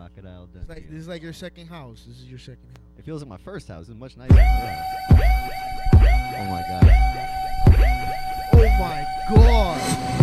crocodile Dundee. It's like, this is like your second house. This is your second house. It feels like my first house. It's much nicer. oh my god. Oh my god.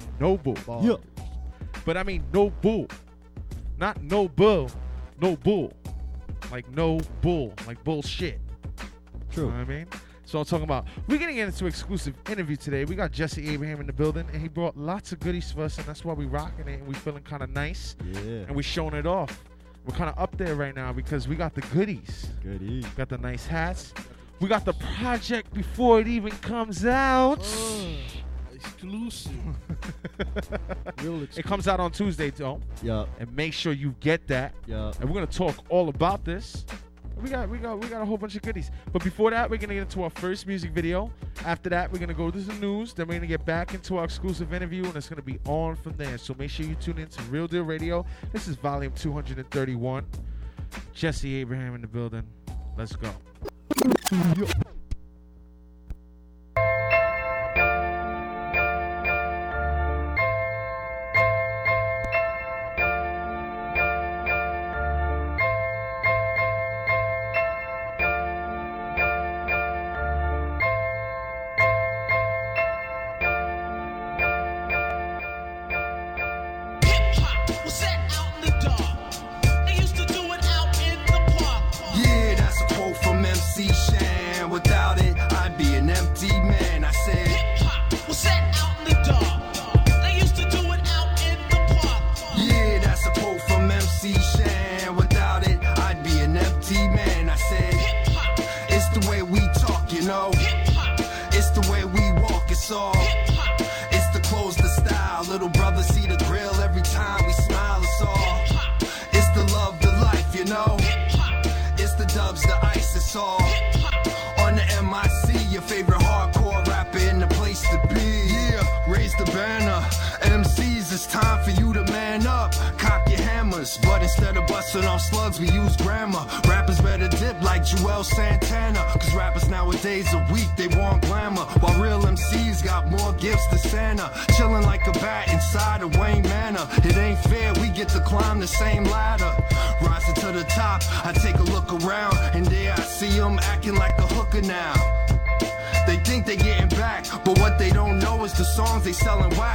and Noble. Yeah. But I mean no bull. Not no bull, no bull. Like no bull, like bullshit. True. You know I mean? So I'm talking about. We're gonna get into exclusive interview today. We got Jesse Abraham in the building, and he brought lots of goodies for us, and that's why we're rocking it and we're feeling kind of nice. Yeah. And we're showing it off. We're kind of up there right now because we got the goodies. Goodies. Got the nice hats. We got the project before it even comes out. Oh exclusive. Real exclusive. It comes out on Tuesday, though. Yeah. And make sure you get that. Yeah. And we're gonna talk all about this. We got we got we got a whole bunch of goodies. But before that, we're gonna get into our first music video. After that, we're gonna go to the news. Then we're gonna get back into our exclusive interview, and it's gonna be on from there. So make sure you tune in to Real Deal Radio. This is volume 231. Jesse Abraham in the building. Let's go.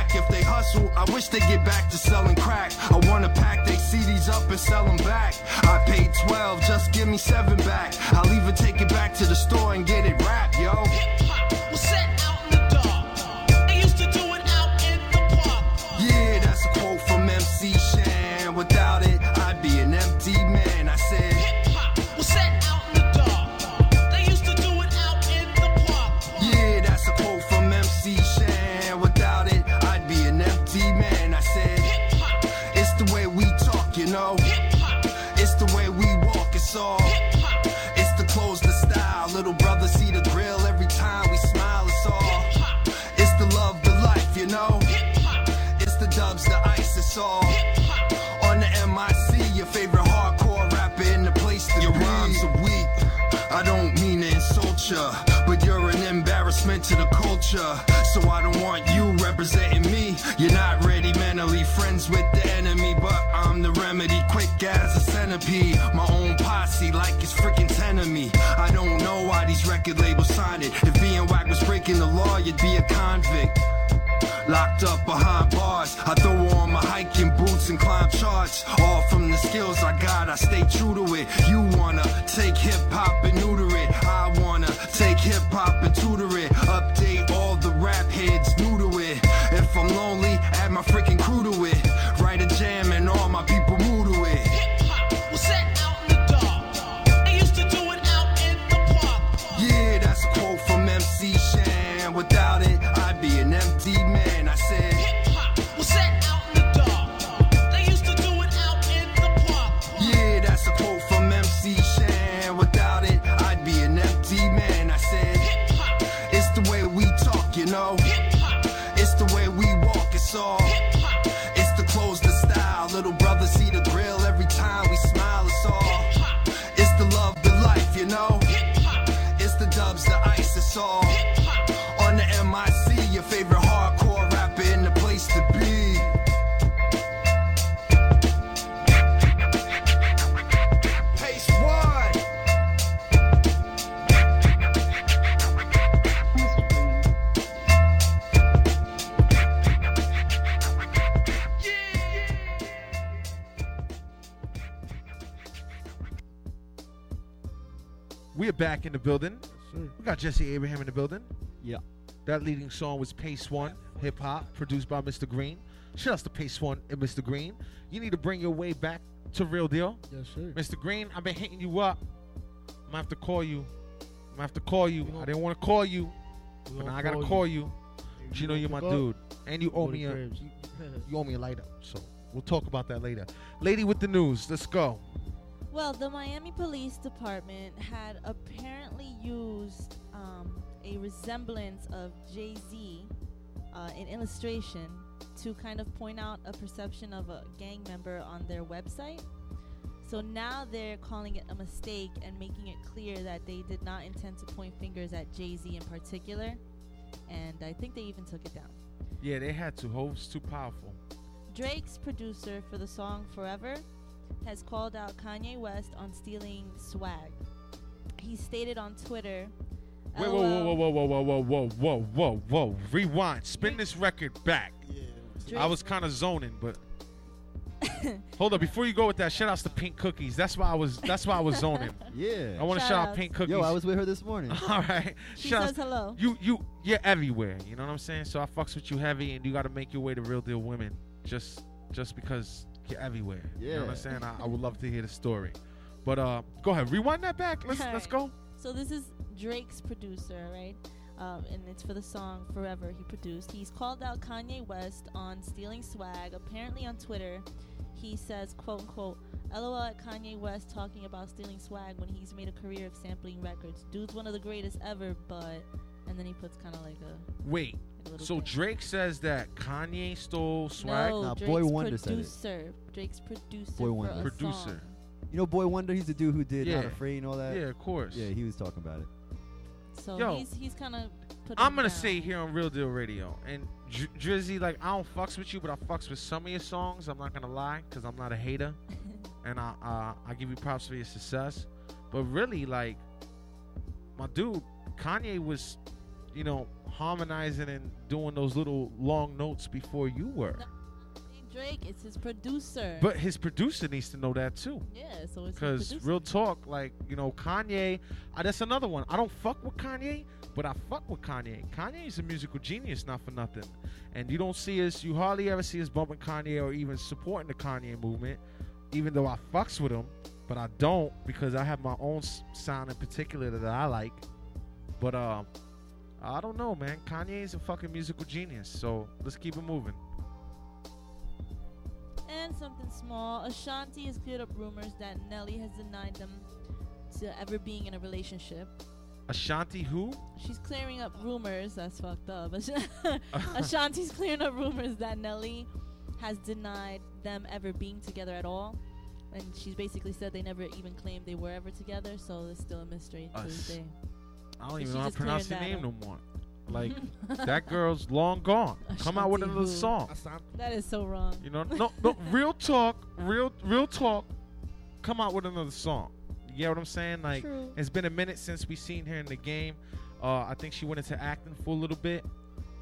back. If they hustle, I wish they get back to selling crack. I wanna pack they CDs up and sell them back. I paid 12, just give me 7 back. I'll even take it back to the store and get it wrapped, yo. Ya, but you're an embarrassment to the culture. So I don't want you representing me. You're not ready mentally, friends with the enemy, but I'm the remedy, quick as a centipede. My own posse, like it's freaking ten of me. I don't know why these record labels signed it. If being whack was breaking the law, you'd be a convict. Locked up behind bars, I throw on my hiking boots and climb charts. All from the skills I got, I stay true to it. You wanna take hip hop and In the building. We got Jesse Abraham in the building. Yeah. That leading song was Pace One, hip hop, produced by Mr. Green. Shout out to Pace One and Mr. Green. You need to bring your way back to Real Deal. Yes, sir. Mr. Green, I've been hitting you up. I'm gonna have to call you. I'm gonna have to call you. I didn't want to call you, but now I gotta call you. But you know you're my dude, and you owe me a. You- you owe me a light up. So we'll talk about that later. Lady with the news. Let's go. Well, the Miami Police Department had apparently used um, a resemblance of Jay Z uh, in illustration to kind of point out a perception of a gang member on their website. So now they're calling it a mistake and making it clear that they did not intend to point fingers at Jay Z in particular. And I think they even took it down. Yeah, they had to. Hov's too powerful. Drake's producer for the song Forever has called out Kanye West on stealing swag. He stated on Twitter, Wait, whoa, whoa, whoa, whoa, whoa, whoa, whoa, whoa, whoa, whoa. Rewind. Spin this record back. I was kind of zoning, but hold up. Before you go with that, shout outs to Pink Cookies. That's why I was. That's why I was zoning. Yeah. I want to Shout shout out. Pink Cookies. Yo, I was with her this morning. All right. She Shout says outs- hello. You, you, you're everywhere. You know what I'm saying? So I fucks with you heavy, and you got to make your way to real deal women, just, just because you're everywhere. You know what Yeah. I'm saying? I, I would love to hear the story, but uh, go ahead, rewind that back. Let's let's go. So this is Drake's producer, right? Um, and it's for the song Forever he produced. He's called out Kanye West on stealing swag. Apparently on Twitter, he says, quote unquote, LOL at Kanye West talking about stealing swag when he's made a career of sampling records. Dude's one of the greatest ever, but and then he puts kind of like a, Wait. Like a little So thing. Drake says that Kanye stole swag. No, Nah, Drake's Boy Wonder said it. producer. Drake's producer. Boy for Wonder. Producer. song. You know, Boy Wonder. He's the dude who did Not Yeah. Afraid and all that. Yeah, of course. Yeah, he was talking about it. So Yo, he's he's kind of. I'm gonna say here on Real Deal Radio, and Dr- Drizzy, like I don't fucks with you, but I fucks with some of your songs. I'm not gonna lie, cause I'm not a hater, and I uh, I give you props for your success. But really, like my dude, Kanye was, you know, harmonizing and doing those little long notes before you were. Drake, it's his producer. But his producer needs to know that too. yeah, so it's Because real talk, like you know, Kanye. Uh, that's another one. I don't fuck with Kanye, but I fuck with Kanye. Kanye is a musical genius, not for nothing. And you don't see us. You hardly ever see us bumping Kanye or even supporting the Kanye movement. Even though I fucks with him, but I don't because I have my own sound in particular that I like. But uh, I don't know, man. Kanye is a fucking musical genius. So let's keep it moving. And something small. Ashanti has cleared up rumors that Nelly has denied them to ever being in a relationship. Ashanti, who? She's clearing up rumors. That's fucked up. Ashanti's clearing up rumors that Nelly has denied them ever being together at all. and she's basically said they never even claimed they were ever together, so it's still a mystery to this day. I don't even know how to pronounce your name no more. Like that girl's long gone. Come out with another song. That is so wrong. You know, no, no, real talk, real, real talk. Come out with another song. You get what I'm saying? Like, True. it's been a minute since we seen her in the game. Uh, I think she went into acting for a little bit,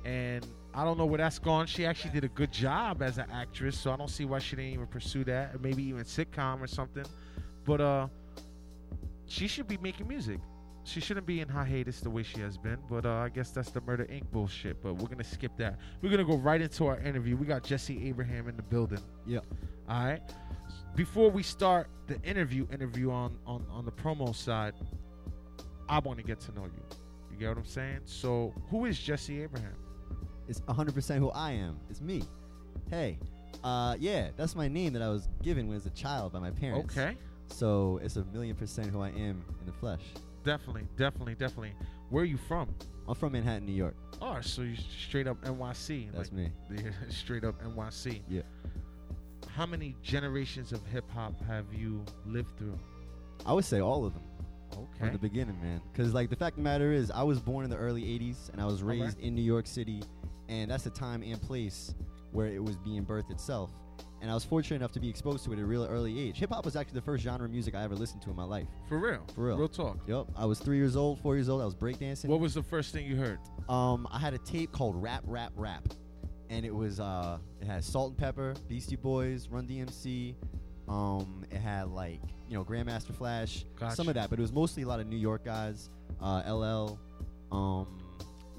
and I don't know where that's gone. She actually did a good job as an actress, so I don't see why she didn't even pursue that, or maybe even sitcom or something. But uh, she should be making music. She shouldn't be in hiatus the way she has been, but uh, I guess that's the Murder Inc. bullshit. But we're gonna skip that. We're gonna go right into our interview. We got Jesse Abraham in the building. Yep. All right. Before we start the interview, interview on on on the promo side, I want to get to know you. You get what I'm saying? So, who is Jesse Abraham? It's 100% who I am. It's me. Hey, uh, yeah, that's my name that I was given when I was a child by my parents. Okay. So it's a million percent who I am in the flesh. Definitely, definitely, definitely. Where are you from? I'm from Manhattan, New York. Oh, so you straight up NYC? That's like, me. straight up NYC. Yeah. How many generations of hip hop have you lived through? I would say all of them Okay. from the beginning, man. Because like the fact of the matter is, I was born in the early '80s and I was raised in New York City, and that's the time and place where it was being birthed itself. And I was fortunate enough to be exposed to it at a real early age. Hip hop was actually the first genre of music I ever listened to in my life. For real. For real. Real talk. Yep, I was three years old, four years old. I was breakdancing. What was the first thing you heard? Um, I had a tape called Rap Rap Rap, and it was uh, it had Salt-N-Pepa, Beastie Boys, Run DMC. Um, it had like you know Grandmaster Flash, Gotcha. some of that, but it was mostly a lot of New York guys, uh, LL. Um,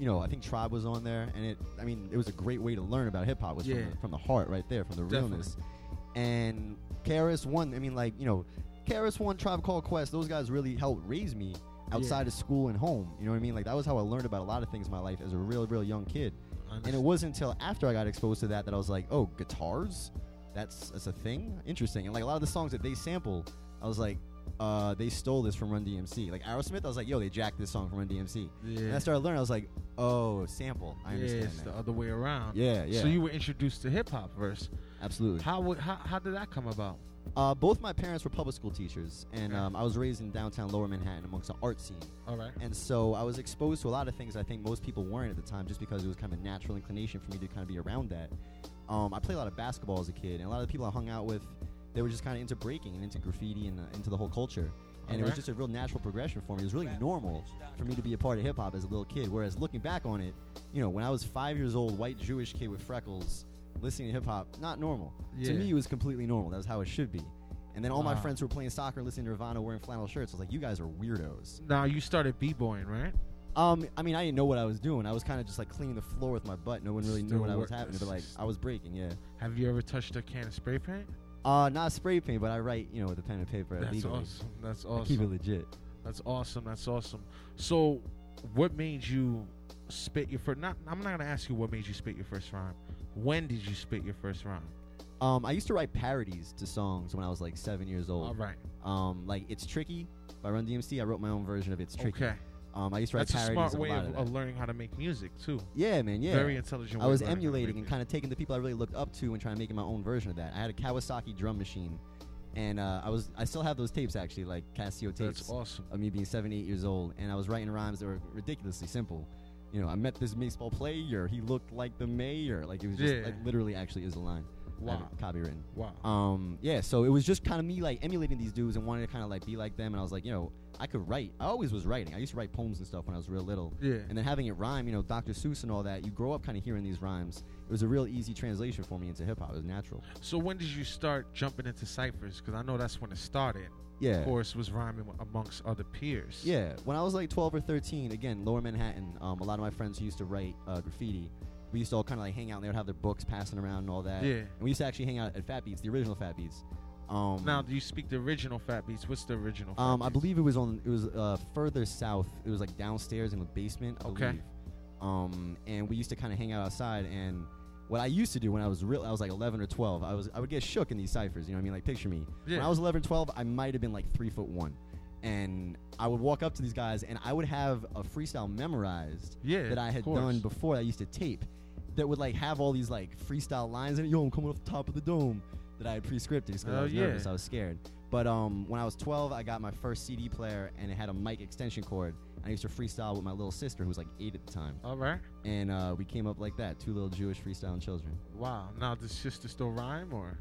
you know, I think Tribe was on there, and it. I mean, it was a great way to learn about hip hop. Was Yeah. from, the, from the heart, right there, from the Definitely. realness. And KRS One, I mean, like you know, KRS One, Tribe Called Quest, those guys really helped raise me outside of school and home. You know what I mean? Like that was how I learned about a lot of things in my life as a real, real young kid. And it wasn't until after I got exposed to that that I was like, oh, guitars, that's that's a thing, interesting. And like a lot of the songs that they sample, I was like, uh, they stole this from Run DMC. Like Aerosmith, I was like, yo, they jacked this song from Run DMC. Yeah. And I started learning. I was like, oh, sample. I yeah, understand it's the other way around. Yeah, yeah, So you were introduced to hip hop first. absolutely. How, would, how how did that come about? Uh, both my parents were public school teachers, and Okay. um, I was raised in downtown Lower Manhattan amongst the art scene. All right. And so I was exposed to a lot of things I think most people weren't at the time just because it was kind of a natural inclination for me to kind of be around that. Um, I played a lot of basketball as a kid, and a lot of the people I hung out with, they were just kind of into breaking and into graffiti and uh, into the whole culture. And it was just a real natural progression for me. It was really normal for me to be a part of hip hop as a little kid. Whereas looking back on it, you know, when I was five years old, white Jewish kid with freckles, listening to hip hop, not normal. Yeah. To me, it was completely normal. That was how it should be. And then all my friends who were playing soccer, and listening to Nirvana, wearing flannel shirts, I was like, you guys are weirdos. Now you started b-boying, right? Um, I mean, I didn't know what I was doing. I was kind of just like cleaning the floor with my butt. No one really Still knew what I was happening, but like I was breaking. Yeah. Have you ever touched a can of spray paint? Uh, not spray paint, but I write, you know, with a pen and paper That's legally. awesome. That's awesome. I keep it legit. That's awesome. That's awesome. So, what made you spit your first? Not. I'm not gonna ask you what made you spit your first rhyme. When did you spit your first rhyme? Um, I used to write parodies to songs when I was like seven years old. All right. Um, like it's tricky by Run DMC. I wrote my own version of It's Tricky. Okay. Um, I used to write That's a parodies smart way a of, of, of learning how to make music too. Yeah, man. Yeah. Very intelligent. I was of learning how to emulating and kind of taking the people I really looked up to and trying to make my own version of that. I had a Kawasaki drum machine, and uh, I was I still have those tapes actually, like Casio tapes. That's awesome. of me being seven, eight years old, and I was writing rhymes that were ridiculously simple. You know, I met this baseball player. He looked like the mayor. Like it was just Yeah. like literally actually is a line. Wow. copywritten. Wow. Um, yeah. So it was just kind of me like emulating these dudes and wanting to kind of like be like them. And I was like, you know, I could write. I always was writing. I used to write poems and stuff when I was real little. Yeah. And then having it rhyme, you know, Dr. Seuss and all that. You grow up kind of hearing these rhymes. It was a real easy translation for me into hip hop. It was natural. So when did you start jumping into ciphers? Because I know that's when it started. Yeah. Of course, was rhyming amongst other peers. Yeah, when I was like 12 or 13, again, Lower Manhattan, um, a lot of my friends used to write uh, graffiti, we used to all kind of like hang out and they would have their books passing around and all that. Yeah. And we used to actually hang out at Fat Beats, the original Fat Beats. Um, Now, do you speak the original Fat Beats? What's the original? Fat um, I believe it was on, it was uh, further south. It was like downstairs in the basement, I Okay. believe. Um, and we used to kind of hang out outside and what I used to do when I was real, I was like 11 or 12. I was, I would get shook in these ciphers. You know what I mean? Like picture me. When Yeah. I was 11, 12, I might have been like three foot one, and I would walk up to these guys, and I would have a freestyle memorized Yeah. that I of had course. done before. I used to tape, that would like have all these like freestyle lines in it. Yo, I'm coming off the top of the dome. That I had pre-scripted because I Oh, was yeah. nervous. I was scared. But um, when I was 12, I got my first CD player, and it had a mic extension cord. I used to freestyle with my little sister, who was like eight at the time, All right. and uh, we came up like that, two little Jewish freestyling children. Wow. Now does sister still rhyme or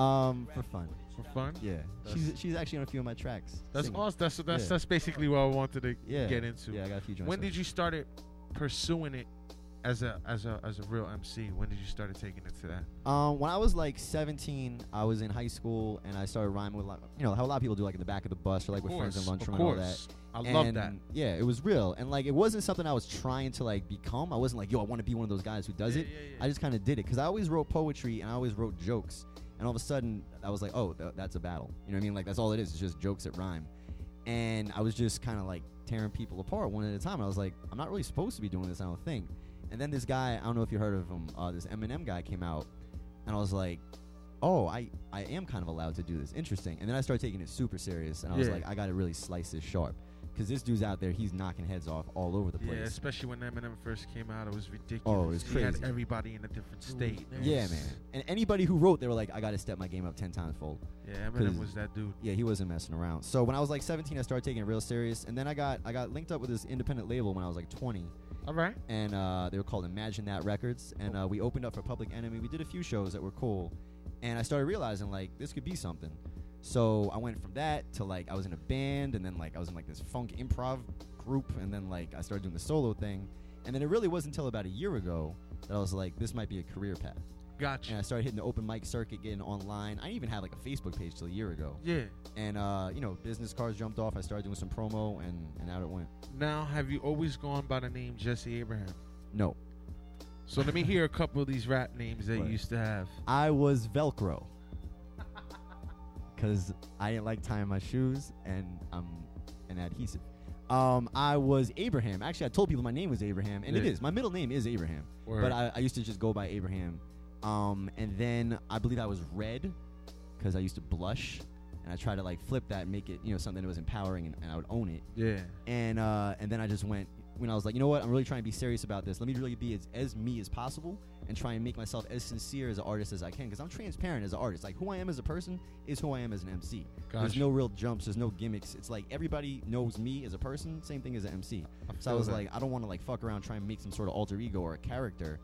Um, for fun. for fun? Yeah, she's she's actually on a few of my tracks. That's singing. awesome. That's that's Yeah. that's basically what I wanted to Yeah, get into. Yeah, I got a few joints. When did you start it pursuing it as a as a as a real MC? When did you start taking it to that? Um, when I was like 17, I was in high school and I started rhyming with, a lot, you know, how a lot of people do, like in the back of the bus or like with friends in lunchroom and all that. I love that. Yeah, it was real, and like it wasn't something I was trying to like become. I wasn't like, yo, I want to be one of those guys who does Yeah, it. yeah, yeah. I just kind of did it because I always wrote poetry and I always wrote jokes, and all of a sudden I was like, oh, th- that's a battle. You know what I mean? Like that's all it is. It's just jokes that rhyme, and I was just kind of like tearing people apart one at a time. And I was like, I'm not really supposed to be doing this. I don't think. And then this guy, I don't know if you heard of him, uh, this Eminem guy came out, and I was like, oh, I, I am kind of allowed to do this. Interesting. And then I started taking it super serious, and I was Yeah. like, I got to really slice this sharp. Because this dude's out there, he's knocking heads off all over the place. Yeah, place. especially when Eminem first came out, it was ridiculous. Oh, it was He had crazy. everybody in a different state. It Yeah, was- man. And anybody who wrote, they were like, I got to step my game up 10 times fold. Yeah, 'Cause- Eminem was that dude. Yeah, he wasn't messing around. So when I was like 17, I started taking it real serious. And then I got I got linked up with this independent label when I was like 20. All right. and uh, they were called Imagine That Records. And uh, we opened up for Public Enemy. We did a few shows that were cool, and I started realizing like this could be something. So I went from that to like I was in a band, and then like I was in like this funk improv group, and then like I started doing the solo thing, and then it really wasn't until about a year ago that I was like, this might be a career path. Gotcha. And I started hitting the open mic circuit, getting online. I didn't even have like a Facebook page till a year ago. Yeah. And uh, you know, business cards jumped off. I started doing some promo, and and out it went. Now, have you always gone by the name Jesse Abraham? No, So let me hear a couple of these rap names that you used to have. I was Velcro because I didn't like tying my shoes, and I'm an adhesive. Um, I was Abraham. Actually, I told people my name was Abraham, and it Yeah. is. My middle name is Abraham, Word. but I, I used to just go by Abraham. Um, and then I believe I was Red because I used to blush, and I tried to like flip that, and make it you know something that was empowering, and, and I would own it. Yeah. And uh, and then I just went when I was like, you know what, I'm really trying to be serious about this. Let me really be as, as me as possible and try and make myself as sincere as an artist as I can because I'm transparent as an artist. Like who I am as a person is who I am as an MC. There's no real jumps. There's no gimmicks. It's like everybody knows me as a person. Same thing as an MC. So I was that. like, I don't want to like fuck around trying to make some sort of alter ego or a character.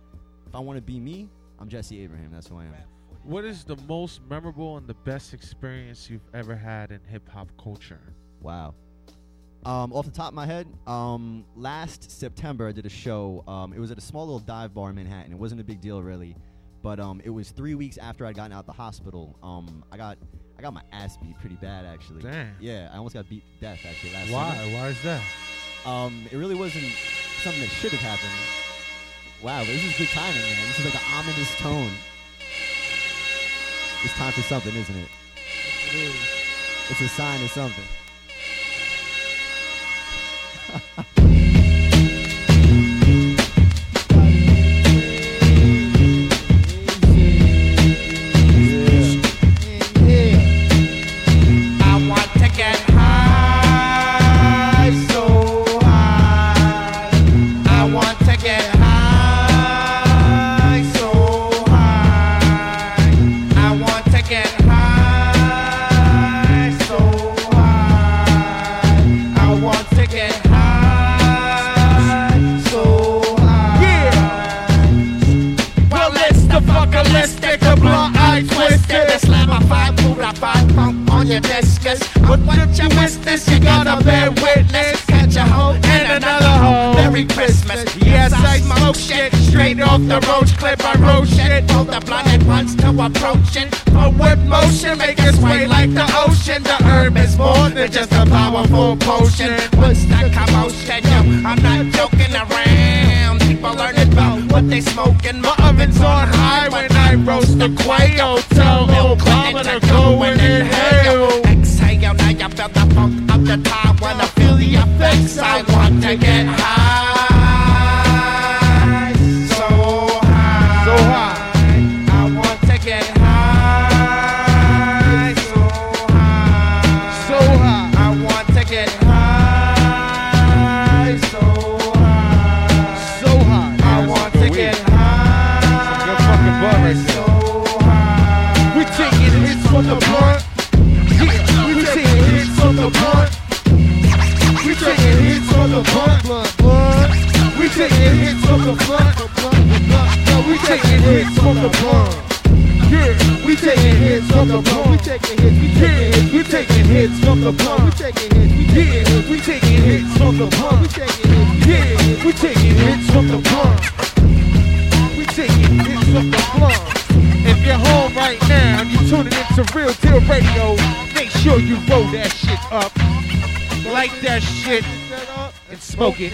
If I want to be me, I'm Jesse Abraham. That's who I am. What is the most memorable and the best experience you've ever had in hip hop culture? Wow. Um, off the top of my head, um, last September I did a show. Um, it was at a small little dive bar in Manhattan. It wasn't a big deal really, but um, it was three weeks after I'd gotten out the hospital. Um, I got I got my ass beat pretty bad actually. Damn. Yeah, I almost got beat to death actually last Why? summer. Why is that? Um, it really wasn't something that should have happened. Wow, this is good timing, man. This is like an ominous tone. It's time for something, isn't it? It is. It's a sign of something. Potion. Smoke it.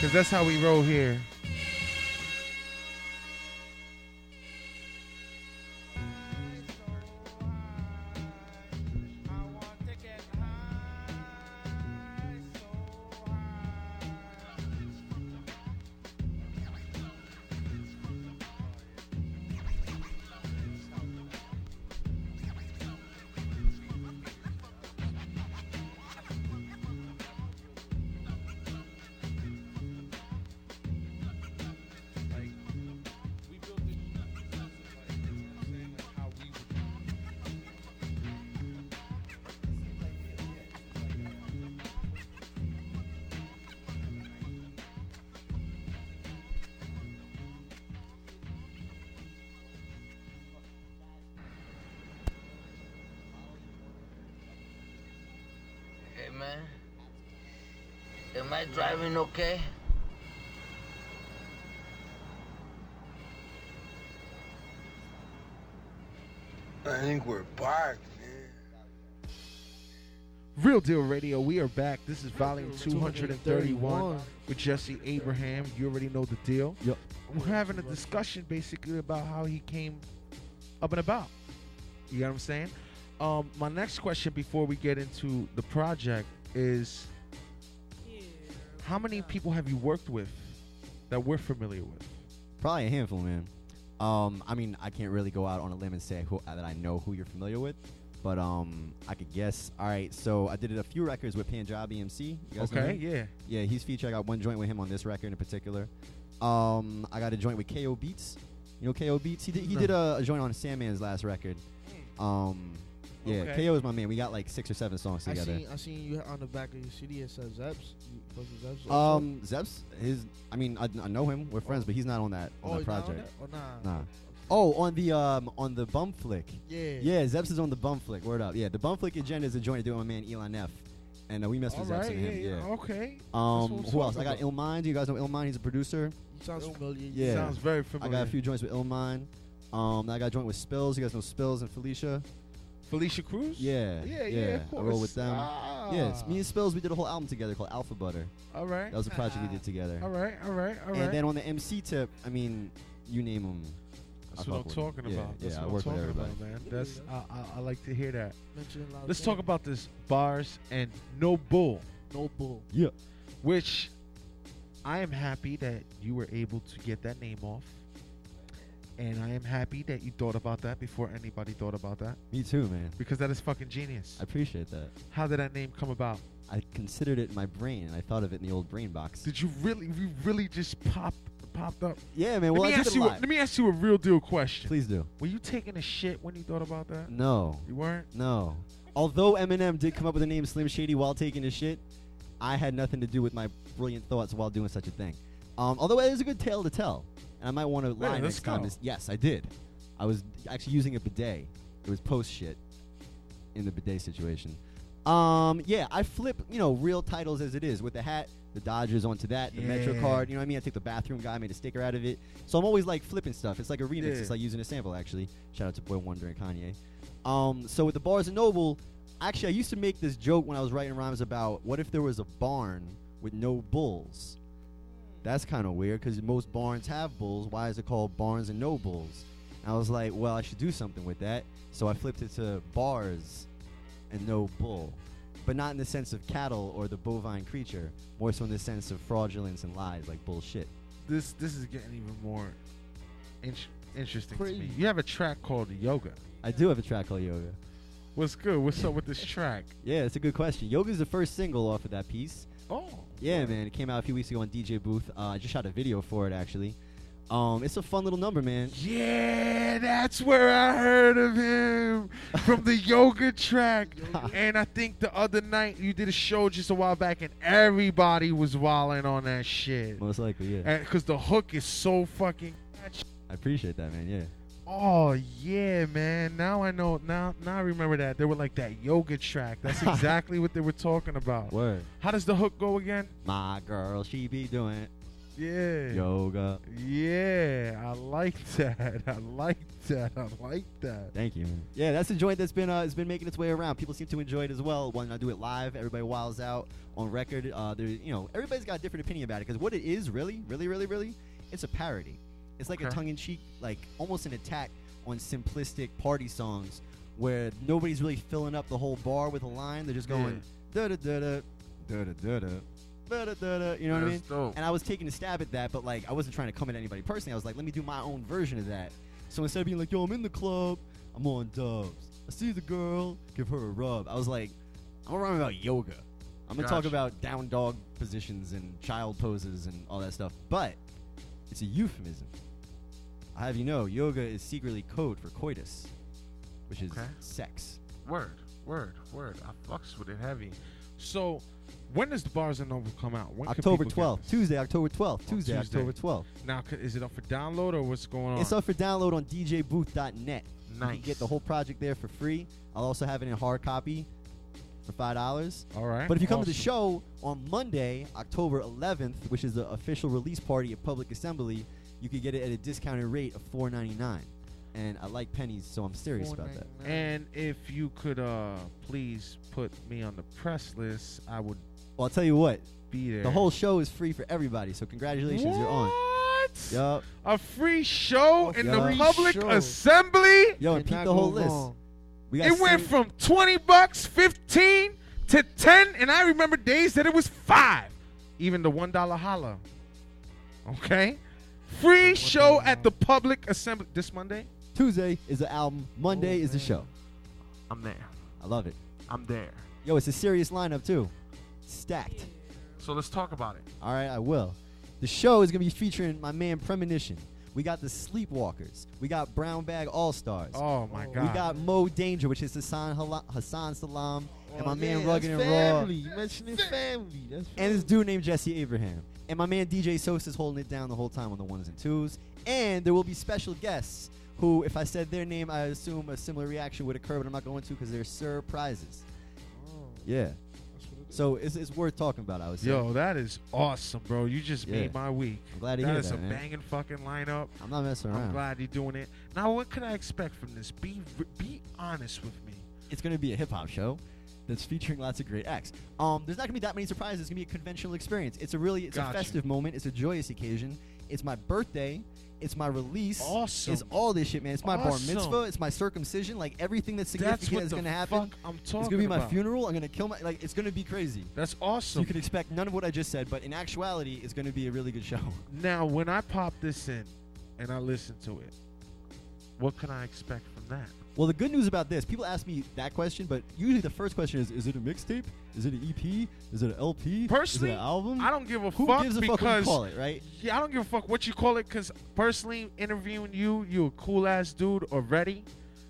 Cause that's how we roll here. I think we're parked, man. Real Deal Radio, we are back. This is volume 231 with Jesse Abraham. You already know the deal. Yep. We're having a discussion basically about how he came up and about. You know what I'm saying? Um, my next question before we get into the project is how many people have you worked with that we're familiar with? Probably a handful, man. Um, I mean, I can't really go out on a limb and say who, that I know who you're familiar with, but um, I could guess. All right, so I did a few records with Panjabi MC. You guys Okay, him? yeah. Yeah, he's featured. I got one joint with him on this record in particular. Um, I got a joint with KO Beats. You know KO Beats? He did, he No. did a, a joint on Sandman's last record. Um, yeah, Okay. KO is my man. We got like six or seven songs I together. seen I seen you on the back of your CD. It says Zeps. Zeps. Um, Zeps, his, I mean, I, I know him. We're friends, but he's not on that on oh, that you not on project. that? Or nah? Nah. Oh, on the um on the bum flick. Yeah. Yeah, Zeps is on the bum flick. Word up. Yeah, the bum flick agenda is a joint to do with my man Elon F. And uh, we messed All with Zeps right, and yeah, him. yeah, Yeah. okay. Um, who else? I got Illmind. Do you guys know Illmind? He's a producer. You sounds familiar. Yeah. Sounds very familiar. I got a few joints with Illmind. Um, I got a joint with Spills. You guys know Spills and Felicia. Felicia Cruz? Yeah, Yeah, yeah, yeah. of course. I roll with them. Ah. Yeah, it's me and Spills. We did a whole album together called Alpha Butter. All right. That was a project we did together. All right, all right, all right. And then on the MC tip, I mean, you name them. That's what I'm talking yeah, about. That's yeah, I what work I'm with talking everybody. about, man. That's I, I, I like to hear that. Mentioning a Let's talk about this bars and no bull, no bull. Yeah. which I am happy that you were able to get that name off, and I am happy that you thought about that before anybody thought about that Me too, man. because that is fucking genius. I appreciate that. How did that name come about? I considered it in my brain, and I thought of it in the old brain box. Did you really, you really just pop popped up? yeah, man. Well, let, me I ask you. A, let me ask you a real deal question. Please do. Were you taking a shit when you thought about that? No, You weren't. no. Although Eminem did come up with the name Slim Shady while taking a shit, I had nothing to do with my brilliant thoughts while doing such a thing. Um, although it is a good tale to tell, and I might want to lie let's next time. Is, yes, I did. I was actually using a bidet. It was post shit in the bidet situation. Um, yeah, I flip, you know, real titles as it is with the hat, the Dodgers onto that, the Metro card. You know what I mean? I take the bathroom guy, made a sticker out of it. So I'm always like flipping stuff. It's like a remix. Yeah. It's like using a sample actually. Shout out to Boy Wonder and Kanye. Um, so with the Bars and Noble, actually, I used to make this joke when I was writing rhymes about what if there was a barn with no bulls. That's kind of weird because most barns have bulls. Why is it called Barns and No Bulls? And I was like, well, I should do something with that. So I flipped it to bars and no bull, but not in the sense of cattle or the bovine creature, more so in the sense of fraudulence and lies, like bullshit. This this is getting even more in- interesting to me. You have a track called Yoga. I do have a track called Yoga. What's good? What's up with this track? Yeah, it's a good question. Yoga's the first single off of that piece. Oh, Yeah, man. It came out a few weeks ago on DJ Booth. Uh, I just shot a video for it actually. Um, it's a fun little number, man. Yeah, that's where I heard of him from the yoga track. and I think the other night you did a show just a while back, and everybody was wilding on that shit. Most likely, yeah. Because the hook is so fucking. I appreciate that, man. Yeah. Oh yeah, man. Now I know. Now, now I remember that they were like that yoga track. That's exactly what they were talking about. Word. How does the hook go again? My girl, she be doing Yeah. yoga. Yeah, I like that. I like that. I like that. Thank you. Man. Yeah, that's a joint that's been uh, has been making its way around. People seem to enjoy it as well. When I do it live, everybody wiles out on record. Uh, there, you know, everybody's got a different opinion about it because what it is really, really, really, really, it's a parody. It's like okay. a tongue-in-cheek, like almost an attack on simplistic party songs where nobody's really filling up the whole bar with a line. They're just going da da da da da da da. Da, da, da, you know what I mean? Dope. And I was taking a stab at that, but like I wasn't trying to come at anybody personally. I was like, let me do my own version of that. So instead of being like, yo, I'm in the club, I'm on dubs. I see the girl, give her a rub. I was like, I'm gonna rhyme about yoga. I'm gonna Gosh. talk about down dog positions and child poses and all that stuff. But it's a euphemism. I have you know, yoga is secretly code for coitus, which is Okay. sex. Word, word, word. I fucks with it heavy. So, when does the Bars and Noble come out? When can October people get 12th, this? Tuesday, October 12th, Tuesday, Tuesday. October 12th. Now, c- is it up for download or what's going on? It's up for download on DJBooth.net. You Nice. can get the whole project there for free. I'll also have it in hard copy for five dollars. All right. But if you come to the awesome. show on Monday, October 11th, which is the official release party at Public Assembly, you could get it at a discounted rate of $4.99. And I like pennies, so I'm serious about that. And if you could uh please put me on the press list, I would Well, I'll tell you what, be there. the whole show is free for everybody. So congratulations, you're on. What? Yup. A free show in Yeah. the Free public show. assembly? Yo, and peep Cannot the whole go list. wrong. We got It went Siri- from 20 bucks, 15 to 10, and I remember days that it was 5. Even the $1 holla. Okay? Free show at the public assembly this Monday? Tuesday is the album. Monday Oh, is the show. I'm there. I love it. I'm there. Yo, it's a serious lineup too. Stacked. So let's talk about it. All right, I will. The show is gonna be featuring my man Premonition. We got the Sleepwalkers. We got Brown Bag All Stars. Oh my Oh. god. we got Mo Danger, which is Hassan Hala- Hasan Salaam, and oh, my Oh, man yeah, Rugged that's and Raw, family. You mentioning family. That's and this dude named Jesse Abraham. And my man DJ Sosa is holding it down the whole time on the ones and twos. And there will be special guests who, if I said their name, I assume a similar reaction would occur, but I'm not going to because they're surprises. Oh, Yeah. that's what it is. So it's, it's worth talking about, I would say. Yo, that is awesome, bro. You just Yeah. made my week. I'm glad to That hear is that, a man. banging fucking lineup. I'm not messing around. I'm glad you're doing it. Now, what could I expect from this? Be be honest with me. it's going to be a hip hop show that's featuring lots of great acts. Um, there's not going to be that many surprises. It's going to be a conventional experience. It's a really it's Gotcha. a festive moment. It's a joyous occasion. It's my birthday. It's my release. Awesome. It's all this shit, man. It's my bar mitzvah. It's my circumcision. Like everything that's That's significant what is going to happen. fuck I'm talking It's going to be my about. funeral. I'm going to kill my like. It's going to be crazy. That's awesome. you can expect none of what I just said, but in actuality, it's going to be a really good show. now, when I pop this in and I listen to it, what can I expect from that? Well, the good news about this, people ask me that question, but usually the first question is: Is it a mixtape? Is it an EP? Is it an LP? Personally, is it an album? I don't give a Who fuck gives a fuck because what you call it, right? yeah, I don't give a fuck what you call it because personally, interviewing you, you a cool ass dude already.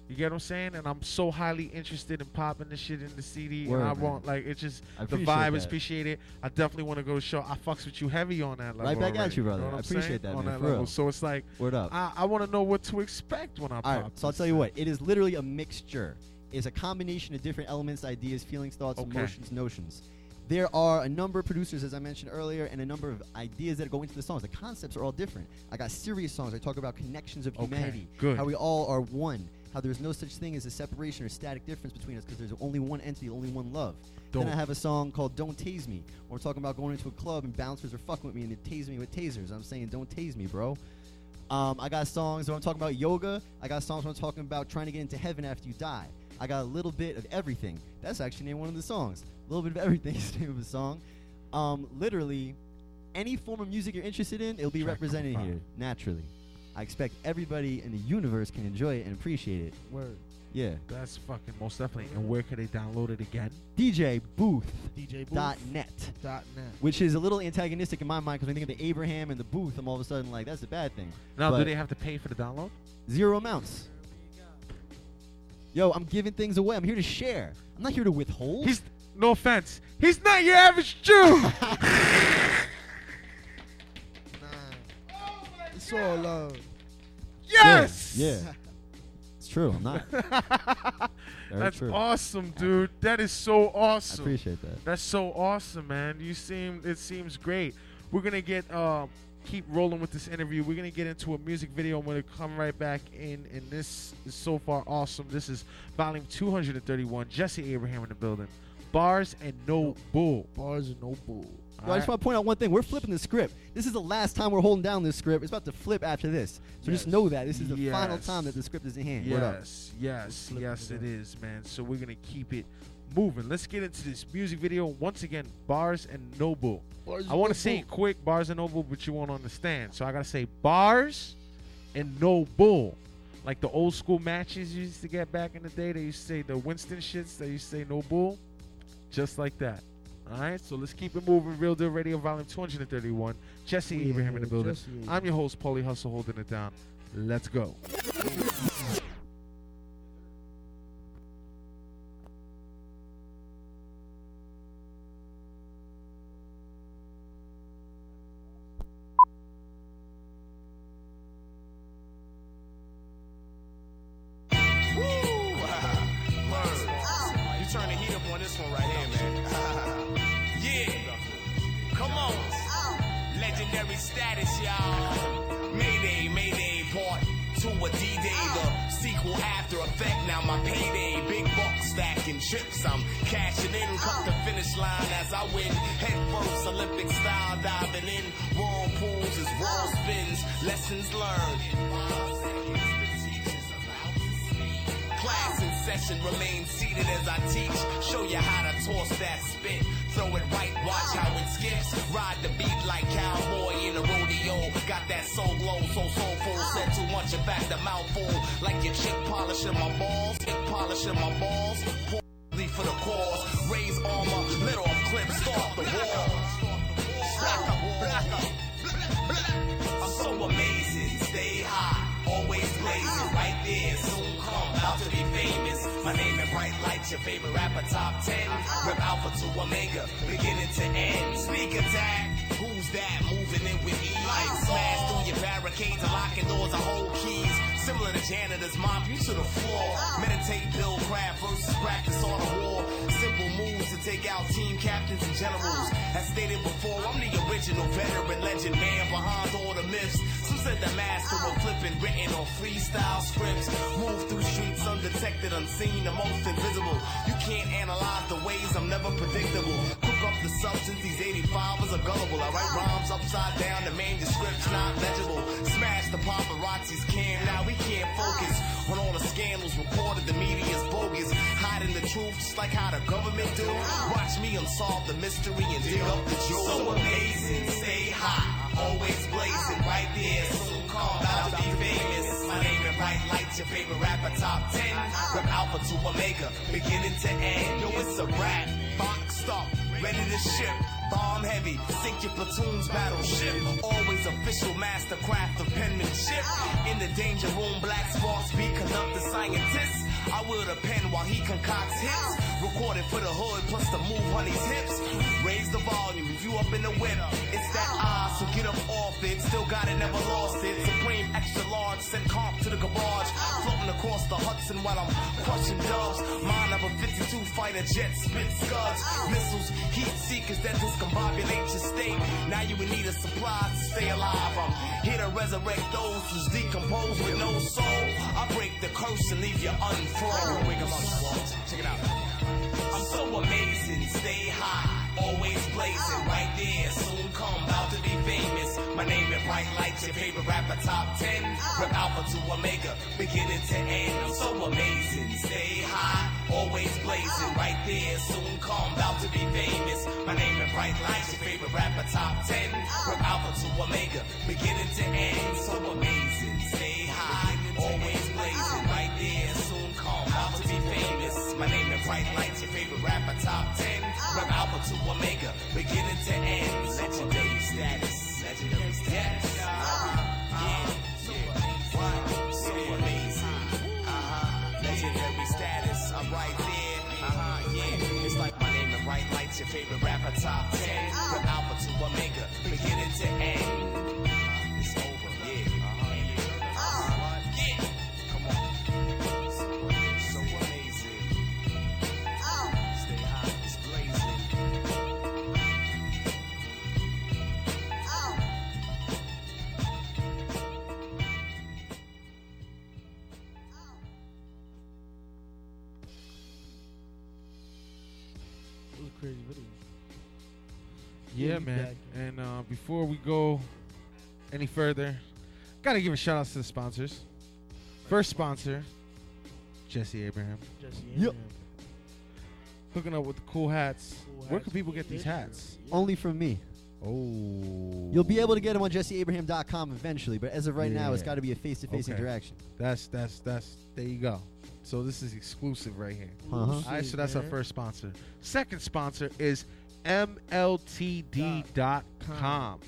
You get what I'm saying? And I'm so highly interested in popping this shit in the CD, Word, and I man. want like it's just the vibe is appreciated. I definitely want to go to show. I fucks with you heavy on that level. Right back at you, brother. know I appreciate saying? that, on man, that for level. real. So it's like Word up. I, I want to know what to expect when I All pop. right, so I'll tell you what. It is literally a mixture. It's a combination of different elements, ideas, feelings, thoughts, Okay. emotions, notions. There are a number of producers, as I mentioned earlier, and a number of ideas that go into the songs. The concepts are all different. I got serious songs. I talk about connections of Okay, humanity, good. how we all are one, how there's no such thing as a separation or static difference between us because there's only one entity, only one love. Then I have a song called "Don't Tase Me." Where we're talking about going into a club and bouncers are fucking with me and they tase me with tasers. I'm saying, "Don't tase me, bro." Um, I got songs where I'm talking about yoga. I got songs where I'm talking about trying to get into heaven after you die. I got a little bit of everything. That's actually named one of the songs. A little bit of everything is the name of the song. Um, literally, any form of music you're interested in, it'll be Track represented here naturally. I expect everybody in the universe can enjoy it and appreciate it. Word. Yeah. That's fucking most definitely. And where can they download it again? DJ Booth. DJ Booth. Dot net. Dot net. Which is a little antagonistic in my mind because when I think of the Abraham and the Booth, I'm all of a sudden like, that's a bad thing. Now, do they have to pay for the download? Zero amounts. Yo, I'm giving things away. I'm here to share. I'm not here to withhold. He's no offense. He's not your average Jew. All love. yes. Yeah. yeah. It's true. I'm not. Very That's true. awesome, dude. That is so awesome. I appreciate that. That's so awesome, man. You seem it seems great. We're gonna get uh, keep rolling with this interview. We're gonna get into a music video. I'm gonna come right back in, and this is so far awesome. This is volume 231. Jesse Abraham in the building. Bars and no bull. Bars and no bull. Yo, I just want to point out one thing. We're flipping the script. This is the last time we're holding down this script. It's about to flip after this. So just know that. This is the final time that the script is in hand. Word. Yes, yes, Flip yes, it it is, man. So we're gonna keep it moving. Let's get into this music video once again. Bars and Noble. Bars I want to say it quick, bars and Noble, but you won't understand. So I gotta say bars and no bull. Like the old school matches you used to get back in the day. They used to say the Winston shits. They used to say no bull, just like that. All right, so let's keep it moving. Real Deal Radio, Volume 231. Jesse Abraham in the building. Jesse I'm your host, Paulie Hustle, holding it down. Let's go. Moving in with ease. Smash through your barricades, and unlocking doors, I hold keys. Similar to janitors, mop you to the floor. Meditate, build craft versus practice on the war. Simple moves to take out team captains and generals. As stated before, I'm the original veteran legend man behind all the myths. Said the master of flipping written on freestyle scripts. Move through streets undetected, unseen, the most invisible. You can't analyze the ways I'm never predictable. Cook up the substance, these 85ers are gullible. I write rhymes upside down, the manuscript's not legible. Smash the paparazzi's cam, now we can't focus on all the scandals recorded. The media's bogus, hiding the truth just like how the government do. Watch me unsolve the mystery and dig up the jewels. So amazing, stay high, always blazing, right there. Soon come, about to be famous. My name in bright lights, your favorite rapper, top 10. From Alpha to Omega, beginning to end. Yo, it's a rap, Box up, ready to ship. Bomb heavy, sink your platoon's battleship. Always official mastercraft of penmanship. In the danger room, black sparks be conducted scientists. I wield a pen while he concocts hits. Recorded for the hood, plus the move honey's hips. Raise the volume, if you up in the whip. It's that eye, so get up off it. Still got it, never lost it. Supreme extra large, send comp to the garage. Floating across the Hudson while I'm crushing dubs. Mind of a 52 fighter jet, spit scuds. Missiles, heat seekers that discombobulate your state. Now you would need a supply to stay alive. I'm here to resurrect those who's decomposed with no soul. I break the curse and leave you unfrozen. Wake 'em up, Check it out. I'm so amazing, stay high, always blazing, right there, soon come, about to be famous. My name in bright lights, your favorite rapper, top 10. Rep Alpha to Omega, beginning to end. I'm so amazing, stay high, always blazing. Right there, soon come, about to be famous. My name is Bright Lights, your favorite rapper, top 10. From Alpha to Omega, beginning to end. So amazing, Bright Lights, your favorite rapper, top 10. From Alpha to Omega, beginning to end. Legendary status, legendary status. Uh-huh. Yeah, yeah. What? So amazing. Uh-huh. Legendary status, I'm right there. Uh-huh, yeah. It's like my name and bright lights, your favorite rapper, top 10. From Alpha to Omega, beginning to end. Before we go any further, gotta give a shout out to the sponsors. First sponsor, Jesse Abraham, Jesse Yep. Hooking up with the cool hats. Cool Where hats. can people get these hats? Yeah. Only from me. Oh, You'll be able to get them on jesseabraham.com eventually, but as of right now, it's got to be a face-to-face Okay. interaction. That's that's that's. There you go. So this is exclusive right here. Uh-huh. All right, so that's our first sponsor. Second sponsor is MLTD.com.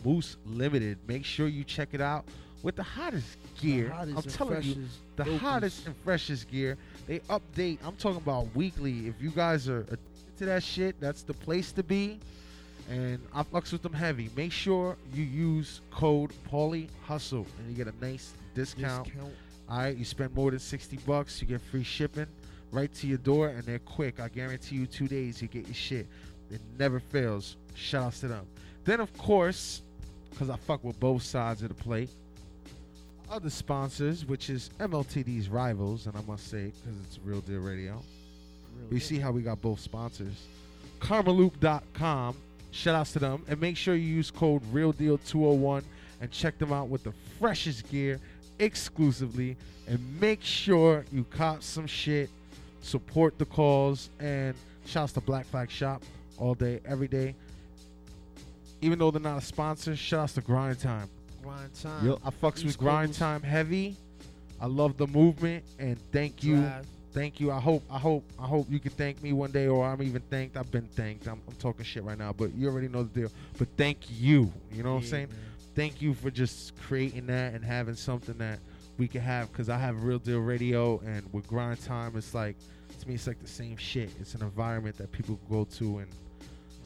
Moose Limited. Make sure you check it out with the hottest gear. hottest I'm telling you, the dopest. hottest and freshest gear. They update. I'm talking about weekly. If you guys are into that shit, that's the place to be. And I fucks with them heavy. Make sure you use code Paulie Hustle and you get a nice discount. Discount. All right, you spend more than 60 bucks, you get free shipping right to your door, and they're quick. I guarantee you, two days, you get your shit. It never fails. Shout outs to them. Then, of course, because I fuck with both sides of the plate, other sponsors, which is MLTD's Rivals, and I must say, because it's Real Deal Radio. Real You good. see how we got both sponsors. Karmaloop.com. Shout outs to them. And make sure you use code RealDeal201 and check them out with the freshest gear exclusively. And make sure you cop some shit. Support the cause. And shouts to Black Flag Shop all day, every day. Even though they're not a sponsor, shouts to Grind Time. Grind time. Yup. I fucks with Grind Coast. Time heavy. I love the movement and thank you. Drive. Thank you. I hope I hope I hope you can thank me one day or I'm even thanked. I've been thanked. I'm, I'm talking shit right now, but you already know the deal. But thank you. You know what I'm Yeah, saying? man. Thank you for just creating that and having something that we can have because I have Real Deal Radio and with Grind Time, it's like to me it's like the same shit. It's an environment that people go to and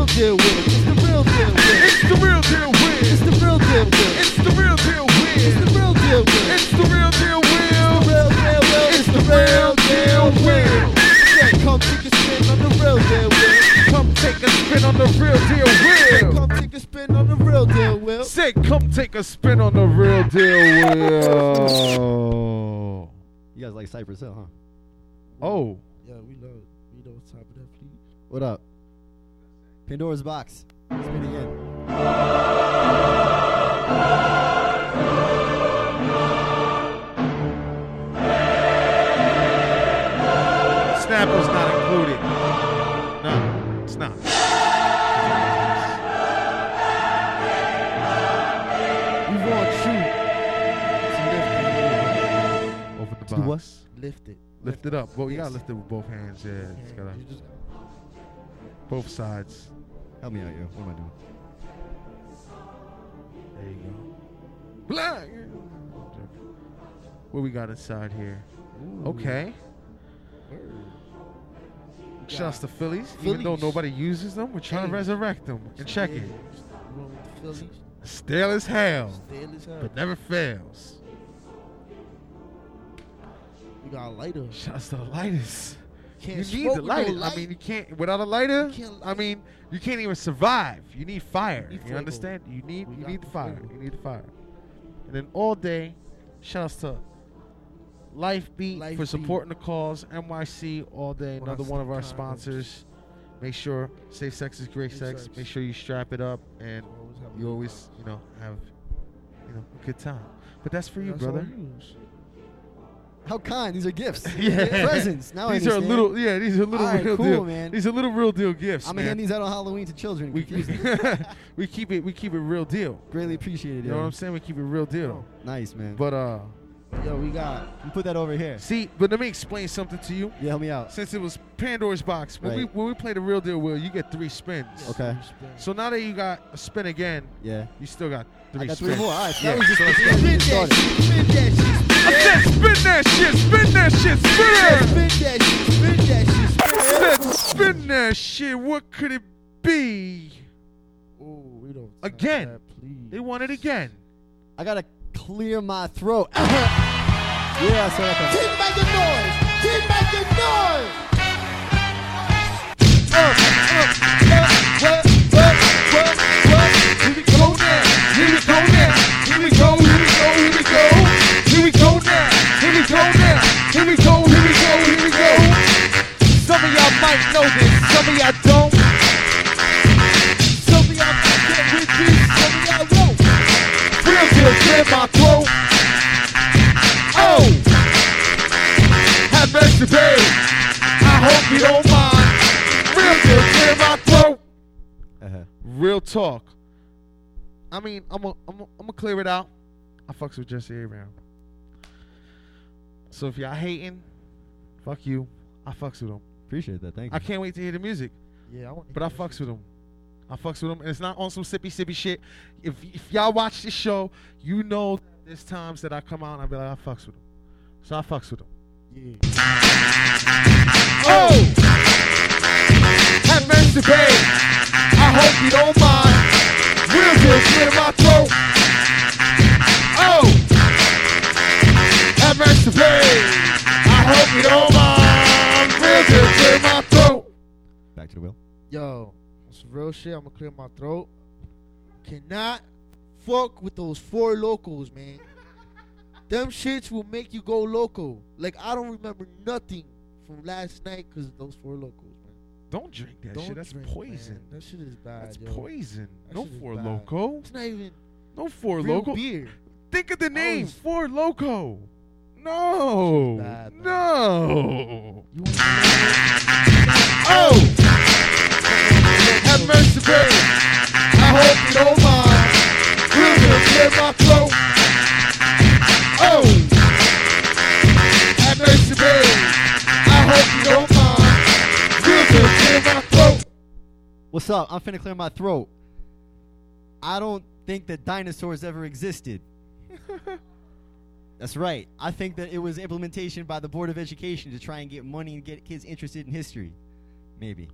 Come and take a shot on the real deal will. It's the real deal will. it's the real deal It's the real deal will. It's the real deal It's the will. real deal will. It's the real deal will. real deal will. It's the real deal will. Yeah, come take a spin on the real deal will. Come take a spin on the real deal Yeah, will. come take a spin on the real deal will. Say, come take a spin on the real deal will. You guys like Cypress Hill, huh? Oh, Yeah, we know. We know what's top of that, please. What up? Pandora's box. Spinning in. Snapper's not included. No, it's not. We want you Open the To do what? box. to lift it. Lift it up. Well, you gotta lift it with both hands. Yeah, it's gotta both sides. Help me out, yo. What am I doing? There you go. Black. What we got inside here? Okay. Shouts to Phillies. Even though nobody uses them, we're trying to resurrect them and check yeah, it. you want with the Phillies? Stale as hell, Stale as hell. but never fails. We got a lighter. Shouts to the lightest. Can't you need to with light no it. I mean, you can't without a lighter. I mean, you can't even survive. You need fire. need You understand? You need We you need the the fire. You need the fire. And then all day, shouts to Life Beat Life for Beat. supporting the cause. NYC all day. Another one of our sponsors. Make sure safe sex is great sex. sex. Make sure you strap it up and Always you always you know have you know a good time. But that's for you, That's brother. How kind. These are gifts. Yeah. Presents. Now I these are little, yeah. These are little All right, real cool, deal. man. These are little real deal gifts. I'm gonna hand these out on Halloween to children. we we keep it we keep it real deal. Greatly appreciated. You know what I'm saying? We keep it real deal. Nice, man. But uh, Yo, we got You put that over here. see, but let me explain something to you. Yeah, help me out. Since it was Pandora's box, when we when we play the real deal wheel, you get three spins. Okay. So now that you got a spin again, Yeah. you still got three I got spins. three more. All right. So Yeah, that was just so let's the go. beginning. Spin that shit, spin that shit, I said spin that shit, spin that shit, spin it. spin that shit, spin that shit, spin I said spin that shit. What could it be? Oh, we don't Again. That, please. They want it again. I gotta clear my throat. yeah, so that's Keep making noise. Keep making noise. Might know this. Some of y'all don't. Some of y'all might get with this. Some of y'all won't. Real deal, clear my throat. Oh, have mercy, babe. I hope you don't mind. Real deal, clear my throat. Uh-huh. Real talk. I mean, I'm gonna I'm I'm gonna clear it out. I fucks with Jesse Abraham. So if y'all hating, fuck you. I fucks with him. Appreciate that. Thank you. I can't wait to hear the music, Yeah, I want. but I fucks with him. I fucks with him, and it's not on some sippy sippy shit. If if y'all watch this show, you know that there's times that I come out and I be like, I fucks with him. So I fucks with him. Yeah. Oh! Have mercy, babe. I hope you don't mind. Real deal, clear my throat. Oh! Have mercy, babe. I hope you don't mind. To the wheel. Yo, some real shit. I'm gonna clear my throat. Cannot fuck with those Four Lokos, man. Them shits will make you go loco. Like I don't remember nothing from last night because of those Four Lokos, man. Don't drink that Don't shit. That's drink, poison. man. That shit is bad. That's yo. poison. That no Four Loko. It's not even No Four Loko. beer. Think of the name. Four Loko. No. bad, no. Oh! Have mercy, babe. I hope you don't mind. My. Oh! Have mercy, babe. I hope you don't mind. My throat. What's up? I'm finna clear my throat. I don't think that dinosaurs ever existed. That's right. I think that it was implementation by the Board of Education to try and get money and get kids interested in history. Maybe.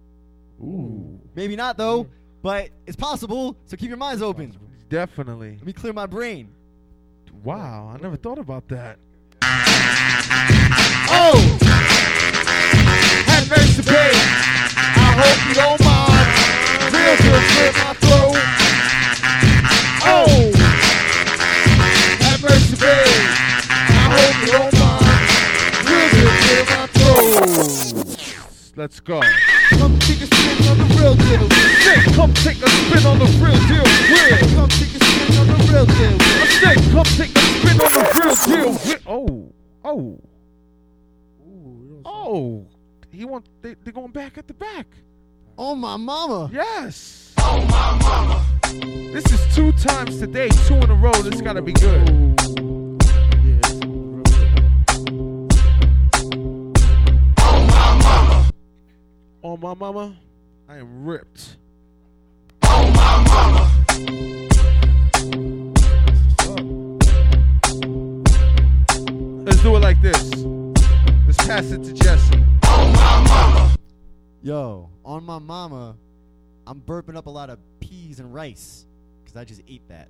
Ooh. Maybe not though, but it's possible. So keep your minds open. Definitely. Let me clear my brain. Wow, I never thought about that. Oh! Have mercy, babe. I hope you don't mind. Real deal, clear my throat. Oh! Have mercy, babe. I hope you don't mind. Real deal, clear my throat. Let's go. Come take a spin on the real deal. Sick, come take a spin on the real deal. Will. Come take a spin on the real deal. Sick, come take a spin on the real deal. Oh, oh. Ooh, we don't Oh, he want they they going back at the back. Oh my mama. Yes. Oh my mama. This is two times today, two in a row. This gotta be good. Oh my mama, I am ripped. On my mama, Let's do it like this. Let's pass it to Jesse. On my mama. Yo, on my mama, I'm burping up a lot of peas and rice because I just ate that.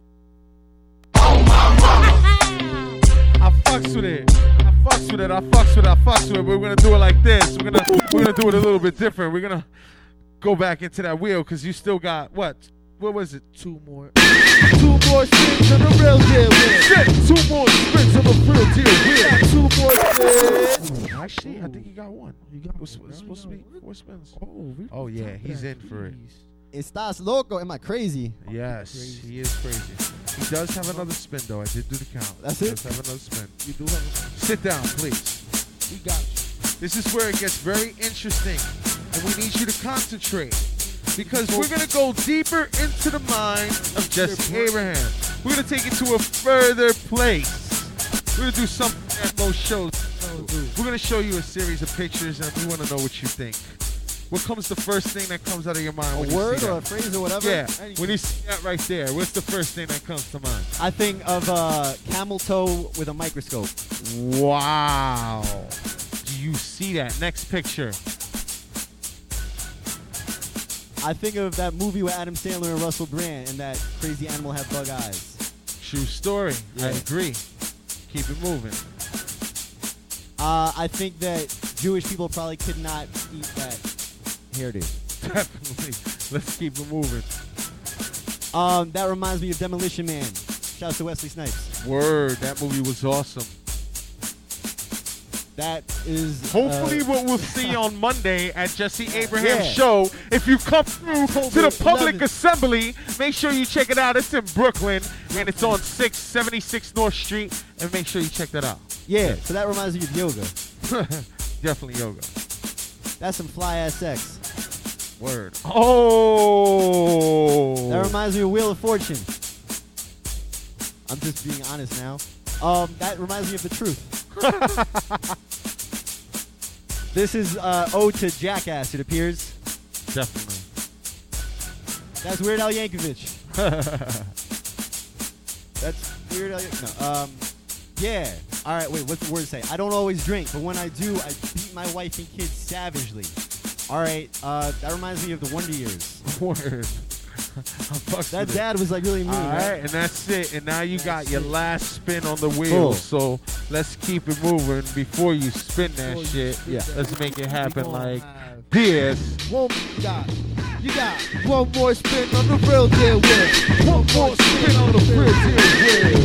I I fucks with it. I fucks with it. I fucks with it. I fucks with it. We're gonna do it like this. We're gonna we're gonna do it a little bit different. We're gonna go back into that wheel because you still got what? What was it? Two more. Two more spins on the real deal wheel. Shit! Two more spins on the real deal wheel. Two more spins. Actually, I think he got one. You got It's one. it's supposed to be four spins. Oh. Oh, yeah, he's in for it. Please. Estás loco? Am I crazy? Yes, Crazy. he is crazy. He does have another spin though. I did do the count. That's he it? Does have another spin. You do have Sit down, please. we got you. This is where it gets very interesting, and we need you to concentrate because we're gonna go deeper into the mind of Jesse Abraham. We're gonna take it to a further place. We're gonna do something that most shows. We're gonna show you a series of pictures, and we want to know what you think. What comes the first thing that comes out of your mind? A word or a phrase or whatever? Yeah, Anything. when you see that right there, what's the first thing that comes to mind? I think of uh, camel toe with a microscope. Wow. Do you see that? Next picture. I think of that movie with Adam Sandler and Russell Brand and that crazy animal had bug eyes. True story. I agree. Keep it moving. Uh, I think that Jewish people probably could not eat that hairdo. Definitely. Let's keep it moving. Um, that reminds me of Demolition Man. Shouts to Wesley Snipes. Word. That movie was awesome. That is Hopefully, uh, what we'll see on Monday at Jesse Abraham's Yeah. show. If you come through to the public assembly, make sure you check it out. It's in Brooklyn and it's on 676 North Street. And make sure you check that out. yeah. So that reminds me of yoga. Definitely yoga. That's some fly ass sex. Word. Oh. That reminds me of Wheel of Fortune. I'm just being honest now. Um, that reminds me of the truth. this is uh, ode to Jackass. It appears. Definitely. That's Weird Al Yankovic. That's Weird Al. Yan- No. Um. Yeah. All right. Wait. What's the word say? I don't always drink, but when I do, I beat my wife and kids savagely. All right. Uh, that reminds me of the Wonder Years. Word. That it. dad was like really mean. All right? right, and that's it. And now you got your last spin on the wheel. Cool. So let's keep it moving before you spin that Before you shit. spin Yeah. that, Let's make it happen like this. One, you got, you got one more spin on the real deal wheel. One more spin on the real deal wheel.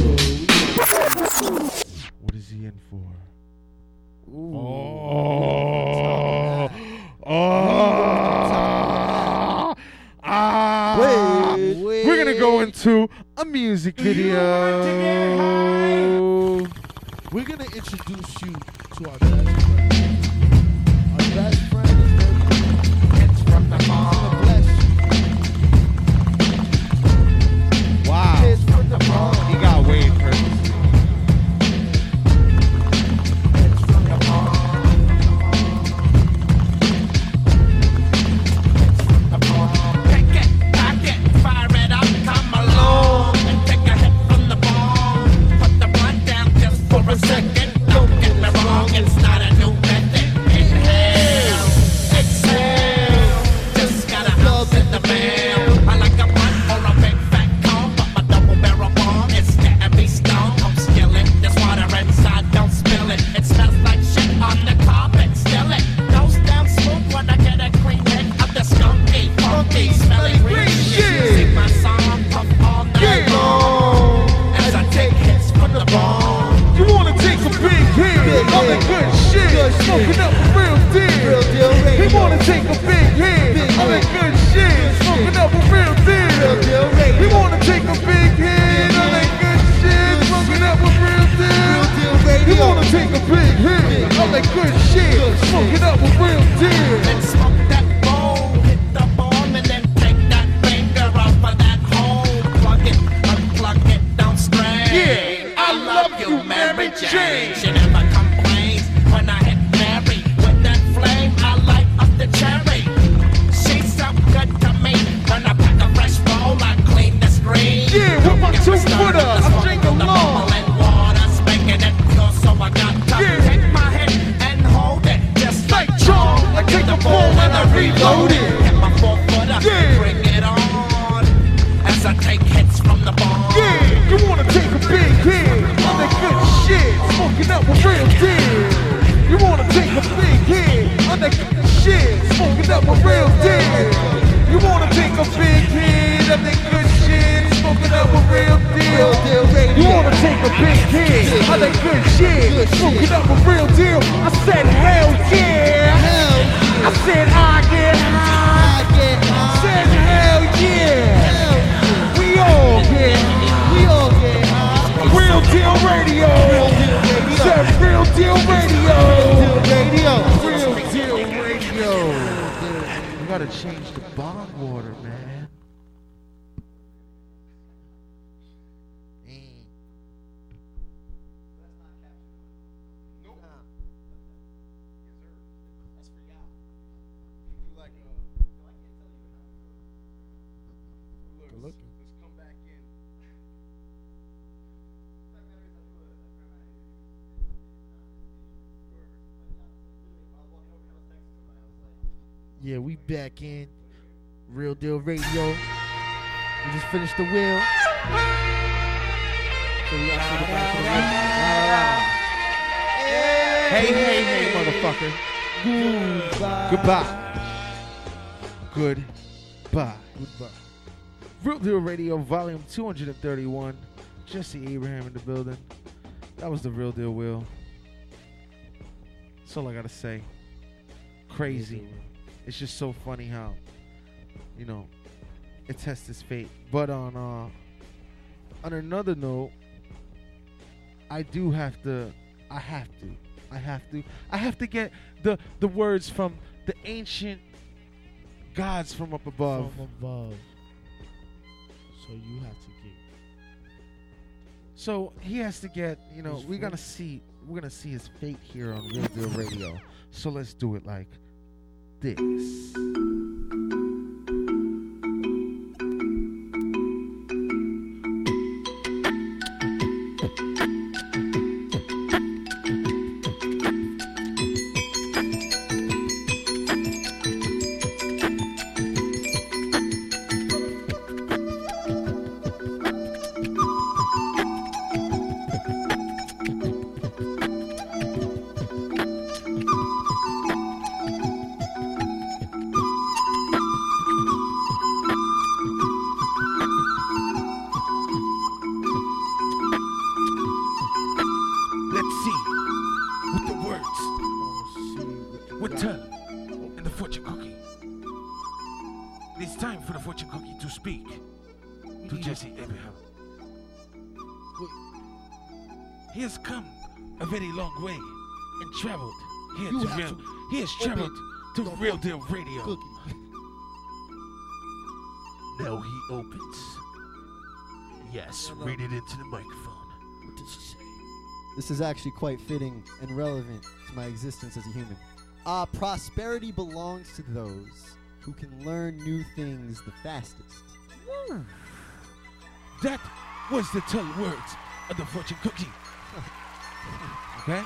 What is he in for? Ooh. Oh. Oh. Ah. Wait. We're gonna go into a music video. We're gonna introduce you to our best friend. Our best friend is It's from the gonna mall. bless you. Wow. Kids from the mall. Yeah, we back in. Real Deal Radio. We just finished the wheel. So we gotta say goodbye to the wheel. Hey, hey, hey, motherfucker. Goodbye. Goodbye. Goodbye. Goodbye. Real Deal Radio, Volume 231. Jesse Abraham in the building. That was the Real Deal Wheel. That's all I gotta say. Crazy. It's just so funny how, you know, it tests his fate. But on uh, on another note, I do have to. I have to. I have to. I have to get the the words from the ancient gods from up above. From above. So you have to get. So he has to get, you know, His we're gonna see, we're gonna see his fate here on Real Deal Radio. So let's do it like this. It's time for the fortune cookie to speak to Jesse Abraham. He has come a very long way and traveled here You to real. to He has traveled to Real Deal Radio. Cookie. Now he opens. Yes, read it into the microphone. What did she say? This is actually quite fitting and relevant to my existence as a human. Uh, prosperity belongs to those who can learn new things the fastest. That was the 12 words of the fortune cookie. okay?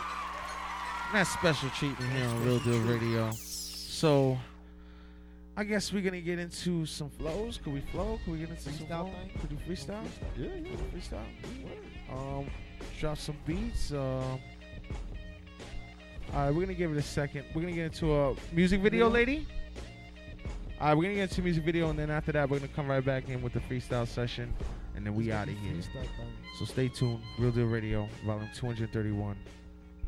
That's special treatment here on Real Deal Radio. So, I guess we're gonna get into some flows. Could we flow? Could we get into some Freestyle flow? thing? Could we freestyle? Yeah, yeah. Freestyle. Um, drop some beats. Um, all right, we're gonna give it a second. We're gonna get into a music video, lady. All right, we're gonna get into music video, and then after that, we're gonna come right back in with the freestyle session, and then we out of here. So stay tuned. Real Deal Radio, volume 231.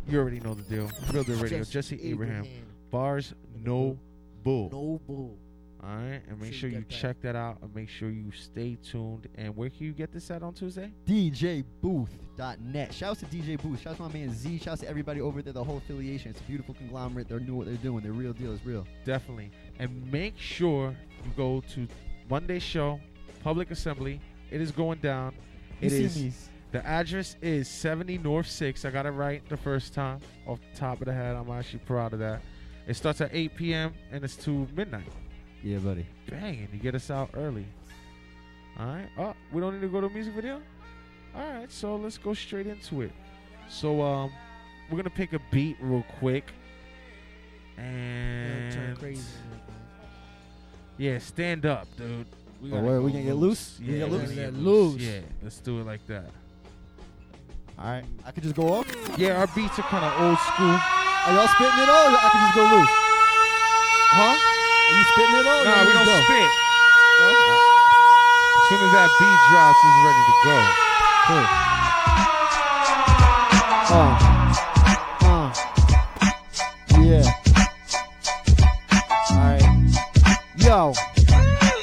You already know the deal. Real Deal Radio, Jesse, Abraham. Bars, no bull. No bull. All right, and make So sure you you get that. check that out, and make sure you stay tuned. And where can you get this at on Tuesday? DJBooth.net. Shouts to DJ Booth. Shouts to my man Z. Shouts to everybody over there, the whole affiliation. It's a beautiful conglomerate. They're doing what they're doing. The real deal is real. Definitely. And make sure you go to Monday show, Public Assembly. It is going down. It You is. see me. The address is 70 North 6. I got it right the first time off the top of the head. I'm actually proud of that. It starts at 8 p.m. and it's to midnight. Yeah, buddy. Bang, and you get us out early. All right. Oh, we don't need to go to a music video? All right, so let's go straight into it. So, um, we're going to pick a beat real quick. And. turn crazy. Yeah, stand up, dude. We Oh, gotta where, go we gonna get loose? We Yeah, gonna we're get gonna loose? get Loose. Yeah, let's do it like that. All right, I could just go off. Yeah, our beats are kind of old school. Are y'all spitting it all? Or I could just go loose. Huh? Are you spitting it all? Nah, we don't go? spit. As soon as that beat drops, it's ready to go. Uh, uh, yeah. Alright. Yo.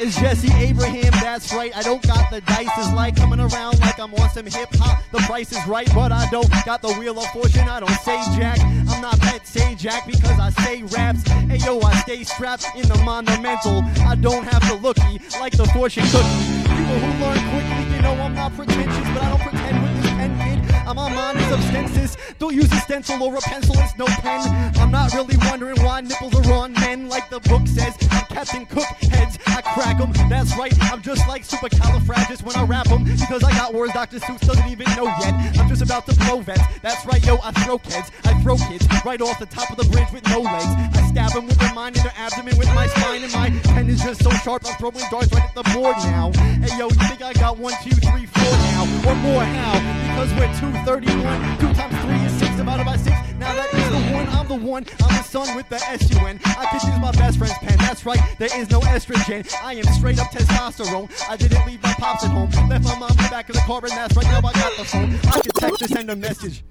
It's Jesse Abraham, that's right. I don't got the dice. It's like coming around like I'm on some hip hop. Price is right, but I don't got the wheel of fortune. I don't say jack. I'm not Pat Sajak because I say raps. Hey yo, I stay strapped in the monumental. I don't have the lookie like the fortune cookie. People who learn quickly, you know I'm not pretentious, but I don't pretend with this pen kid. I'm on is abstensis. Don't use a stencil or a pencil, it's no pen. I'm not really wondering why nipples are on men, like the book says. Captain Cook heads, I crack 'em. That's right, I'm just like supercalifragus when I rap 'em. Because I got words Dr. Seuss doesn't even know yet. I'm just about to blow vets. That's right, yo, I throw kids. I throw kids right off the top of the bridge with no legs. I stab 'em with their mind in their abdomen with my spine, and my pen is just so sharp. I'm throwing darts right at the board now. Hey, yo, you think I got one, two, three, four now? Or more, how? Because we're 231. Two times three is divided by six. Now that is the one, I'm the one. I'm the son with the S-U-N. I could use my best friend's pen. That's right, there is no estrogen. I am straight up testosterone. I didn't leave my pops at home. Left my mom in the back of the car, and that's right now I got the phone. I can text or send a message.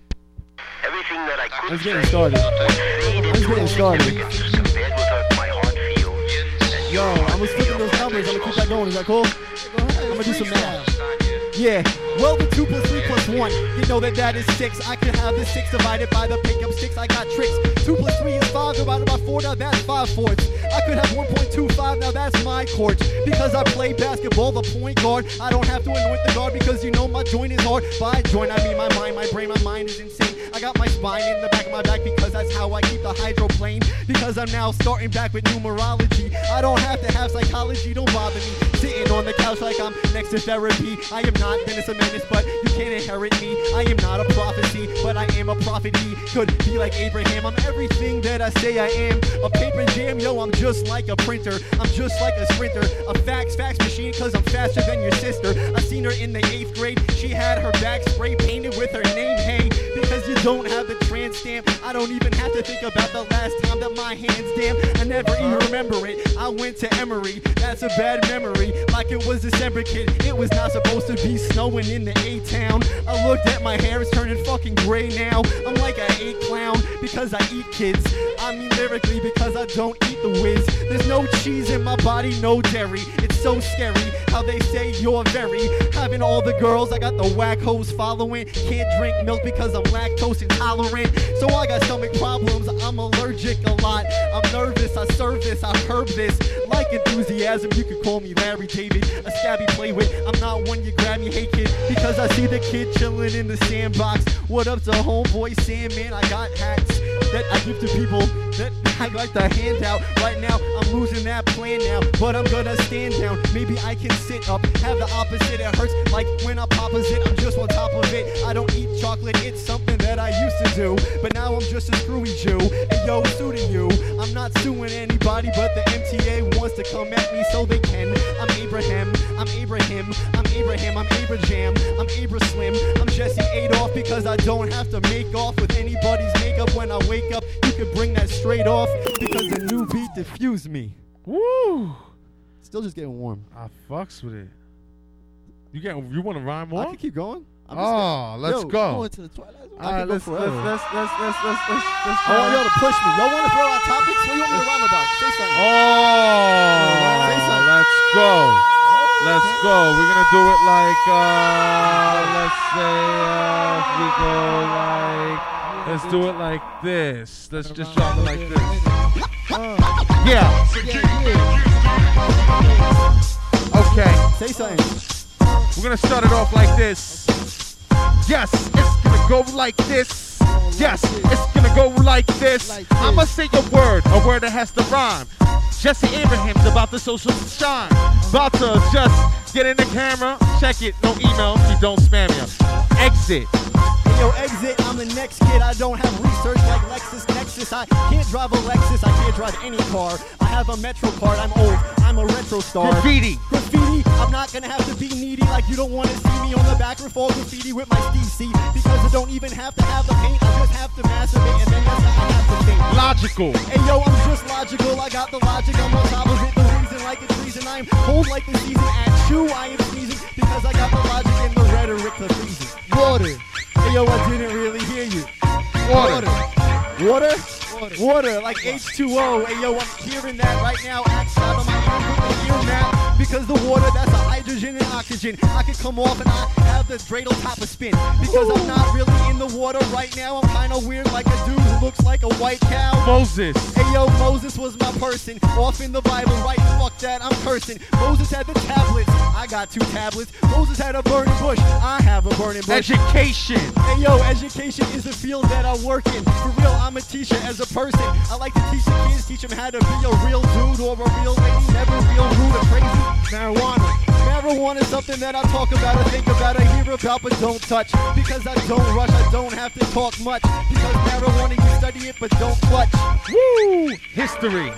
Everything that I could Let's get it started. was fade Let's get started. insignificance compared with what my heart feels. And Yo, I'm gonna skip those numbers. I'm gonna keep that going. Is that cool? I'm gonna do some math. Yeah, well, the 2 plus 3 plus 1, you know that that is 6. I could have the 6 divided by the pick up 6. I got tricks. 2 plus 3 is 5 divided by 4, now that's 5 fourths. I could have 1.25, now that's my court. Because I play basketball, the point guard. I don't have to anoint the guard because you know my joint is hard. By joint, I mean my mind, my brain, my mind is insane. I got my spine in the back of my back because that's how I keep the hydroplane. Because I'm now starting back with numerology. I don't have to have psychology, don't bother me. Sitting on the couch like I'm next to therapy. I am not Dennis a menace, but you can't inherit me. I am not a prophecy, but I am a prophet. He could be like Abraham. I'm everything that I say I am. A paper jam, yo, I'm just like a printer. I'm just like a sprinter. A fax, fax machine, cause I'm faster than your sister. I seen her in the eighth grade. She had her back spray painted with her name. Because you don't have the trans stamp. I don't even have to think about the last time that my hands damn. I never even remember it. I went to Emory. That's a bad memory. Like it was December, kid. It was not supposed to be snowing in the A town. I looked at my hair, it's turning fucking gray now. I'm like an eight clown because I eat kids. I mean lyrically because I don't eat the whiz. There's no cheese in my body, no dairy. It's so scary how they say you're very. Having all the girls, I got the whack hoes following. Can't drink milk because I'm lactose intolerant. So I got stomach problems, I'm allergic a lot. I'm nervous, I serve this, I herb this. Like enthusiasm, you could call me Larry David. A stabby play with, I'm not one you grab me, hey kid. Because I see the kid chilling in the sandbox. What up to homeboy Sandman? I got hats that I give to people that I like to hand out. Right now, I'm losing that plan now, but I'm gonna stand down. Maybe I can sit up, have the opposite. It hurts like when I pop a opposite. I'm just on top of it. I don't eat chocolate, it's something that I used to do, but now I'm just a screwy Jew. And yo, suiting you, I'm not suing anybody, but the MTA wants to come at me so they can. I'm Abraham, I'm Abraham, I'm Abraham, I'm Abraham, I'm Abra Slim, I'm Jesse Adolf because I don't have to make off with anybody's makeup when I wake up. You could bring that straight off because the new beat diffused me. Woo! Still just getting warm. I fucks with it. You get you want to rhyme more? I can keep going. I'm just Oh, let's Yo, go. Going to the twilight zone. I All right, let's, let's, forever. let's, let's, let's, let's, let's, let's, I want y'all to push me. Y'all want to throw out topics? What you want me to rhyme about? Say something. Oh, Say something. let's go. Let's go. We're gonna do it like uh let's say uh if we go like let's do it like this. Let's just drop it like this. Uh. Yeah. Okay. Say something. We're gonna start it off like this. Yes, it's gonna go like this. Yes, it's gonna go like this. I'ma say a word, a word that has to rhyme. Jesse Abraham's about the social shine. About to just get in the camera, check it, no email, you don't spam you. Exit. Yo, exit, I'm the next kid. I don't have research like Lexus Nexus. I can't drive a Lexus, I can't drive any car. I have a Metro card, I'm old, I'm a retro star. Graffiti. Graffiti, I'm not gonna have to be needy like you don't wanna see me on the back with all graffiti with my DC. Because I don't even have to have the paint, I just have to masturbate and then that's how I have to think. Logical. Hey yo, I'm just logical. I got the logic. I'm on top of it. The reason like it's reason. I'm cold like the season. At you, I am sneezing because I got the logic and the rhetoric to freezing. Water. Hey yo, I didn't really hear you. Water. Water? Water. Water, like H2O. Hey yo, I'm hearing that right now. Outside of my ear, with the Because the water, that's a hydrogen and oxygen. I could come off and I have the dreidel top of spin. Because I'm not really in the water right now. I'm kinda weird like a dude who looks like a white cow. Moses. Hey yo, Moses was my person. Off in the Bible, right? Fuck that, I'm cursing. Moses had the tablets. I got two tablets. Moses had a burning bush. I have a burning bush. Education. Hey yo, education is the field that I work in. For real, I'm a teacher as a person. I like to teach the kids, teach them how to be a real dude or a real lady. Never real rude or crazy. Marijuana. Marijuana is something that I talk about, I think about, I hear about, but don't touch. Because I don't rush, I don't have to talk much. Because marijuana, you study it, but don't clutch. Woo! History.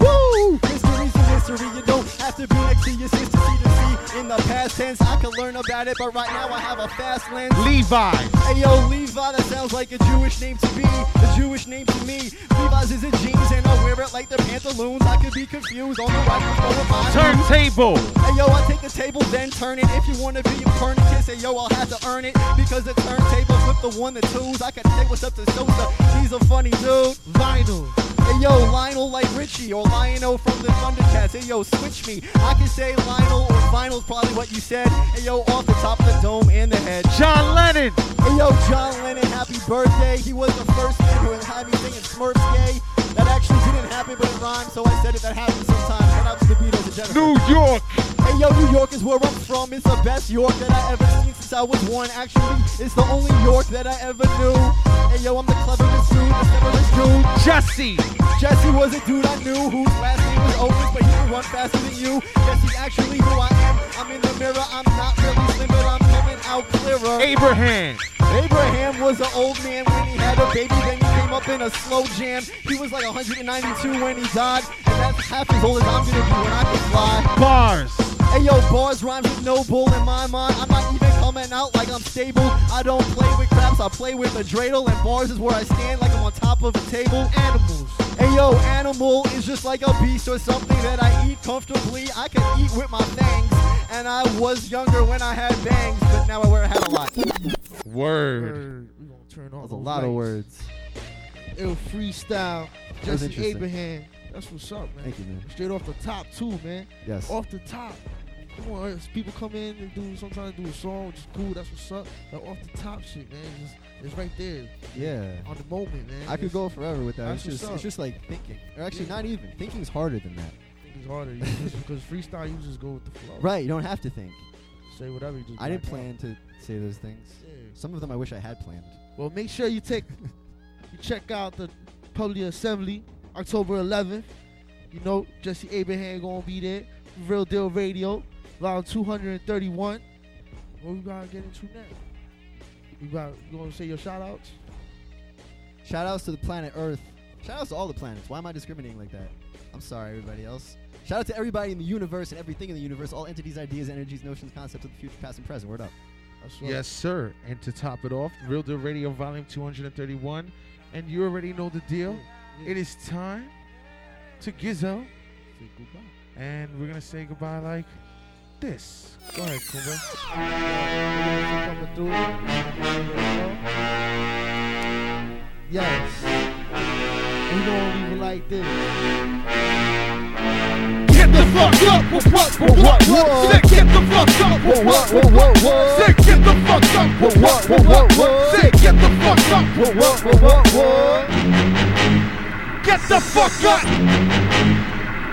Woo! History's a mystery. You don't have to be next to your sister to see. In the past tense, I can learn about it, but right now I have a fast lens. Levi. Hey yo, Levi, that sounds like a Jewish name to me. A Jewish name to me. Levi's is a jeans and I wear it like the pantaloons. I could be confused on the right with my Turntable. Hey yo, I take the table, then turn it. If you wanna be a Copernicus, hey yo, I'll have to earn it. Because the turntables with the one, the twos. I can say what's up to Sosa. He's a funny dude. Vinyl. Hey yo, Lionel like Richie or Lionel from the Thundercats. Hey yo, switch me. I can say Lionel or Vinyl's probably what you said. Hey yo, off the top of the dome and the head. John Lennon. Hey yo, John Lennon, happy birthday. He was the first man who had me singing Smurfs gay. That actually didn't happen, but it rhymed, so I said it. That happens sometimes. Shout out to the Beatles and Jennifer. New York. Hey yo, New York is where I'm from. It's the best York that I ever seen since I was one. Actually, it's the only York that I ever knew. Hey yo, I'm the cleverest dude, the cleverest dude. Jesse. Jesse was a dude I knew whose last name was Owens, but he could run faster than you. Jesse's actually who I am. I'm in the mirror. I'm not really slim, but I'm out clearer. Abraham. Abraham was an old man when he had a baby, then he came up in a slow jam. He was like 192 when he died, and that's half as old as I'm gonna be when I can fly. Bars. Hey yo, bars rhymes with no bull in my mind. I'm not even coming out like I'm stable. I don't play with craps, I play with a dreidel, and bars is where I stand like I'm on top of a table. Animals. Hey yo, animal is just like a beast or something that I eat comfortably. I can eat with my fangs, and I was younger when I had bangs, but now I wear a hat a lot. Word. Word. We gonna turn on was a those lot of lights. words. Ill freestyle. That Jesse interesting. Abraham. That's what's up, man. Thank you, man. Straight off the top too, man. Yes. Off the top. Come on, people come in and do sometimes do a song, which is cool. That's what's up. But off the top shit, man, just, it's right there Yeah. on the moment, man. I could go forever with that. It's just, it's just like thinking. Or actually, Yeah. not even. Thinking's harder than that. I think it's harder just, because freestyle you just go with the flow. Right. You don't have to think. Say whatever you just. I didn't black out. plan to say those things. Yeah. Some of them I wish I had planned. Well, make sure you take you check out the Public Assembly October 11th. You know Jesse Abraham gonna be there. Real Deal Radio, round 231. What we gotta get into now? We got you gonna say your shout outs? Shout outs to the planet Earth. Shout outs to all the planets. Why am I discriminating like that? I'm sorry, everybody else. Shout out to everybody in the universe and everything in the universe, all entities, ideas, energies, notions, concepts of the future, past, and present. Word up. That's right. Yes, sir. And to top it off, Real Deal Radio Volume 231. And you already know the deal. Yeah. It is time to Gizzo. And we're going to say goodbye like this. Go ahead, through. Yes. We leave it like this. Get the fuck up with what, with what, what? Say get the fuck up with what, with what, what? Say get the fuck up with what, with what, what? Say get the fuck up with what, with what, what? Get the fuck up!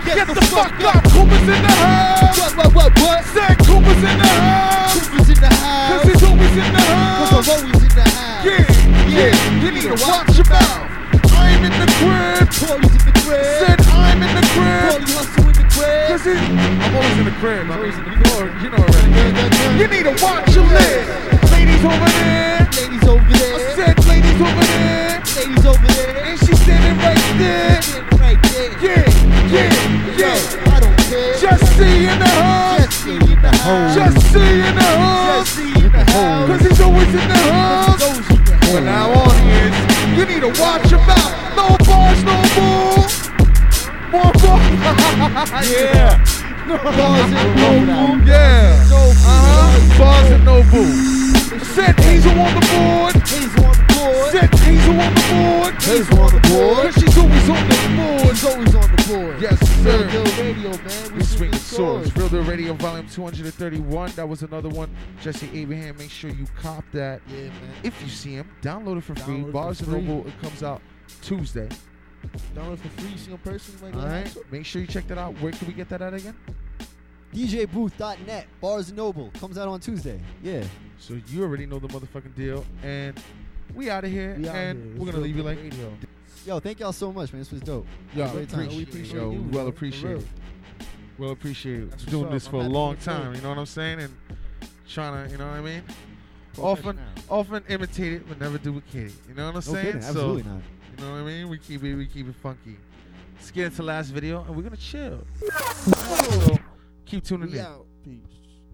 Get the fuck up! Cooper's in the house! what, what, what? Said Cooper's in the house. Cooper's in the house. Cause it's always in the house. Cause I'm always in the house. Yeah, yeah, yeah. you need to watch your mouth. I'm in the crib. Paulie's in the crib. Said I'm in the crib. Paulie hustle in the crib. Cause it, I'm always in the crib. I'm always in the crib. You know, you know already. Yeah, yeah, you need to watch your lips. Ladies over there. Ladies over there. I said ladies over there. Ladies over there. And she's standing right there. Standing right there. Yeah, yeah, yeah. yeah. Jesse in the hood. Jesse in the hood. Jesse in the hood. Jesse. Cause he's always in the hood. But now on is, you need to watch him out. No bars, no more. More bars. yeah. No bars and no boo. Yeah. Uh huh. Bars and no boo. Said he's on the board. He's on the board. Set Hazel on the board. On the board. Cause she's always on the board. He's always on the board. Yes, Real. Deal Radio, man. We We swinging swords. Real Deal Radio Volume 231. That was another one. Jesse Abraham. Make sure you cop that. Yeah, man. If you see him, download it for free. Download for Bars and. Noble. It comes out Tuesday. Download for free. In person. Like All that. Make sure you check that out. Where can we get that at again? DJBooth.net, Bars and Noble. Comes out on Tuesday. Yeah. So you already know the motherfucking deal. And we out of here. We and here. we're gonna leave you like. Radio. Yo, thank y'all so much, man. This was dope. Yo, Great time. We appreciate Yo, you, well appreciate it. Well appreciate it. Doing up. this I'm for a long to do it. time. You know what I'm saying? And trying to, you know what I mean? Often, often imitated, but never duplicate. You know what I'm No saying? kidding. Absolutely so, not. You know what I mean? We keep it, we keep it funky. Let's get into the last video, and we're gonna chill. So, keep tuning We in. out. Peace.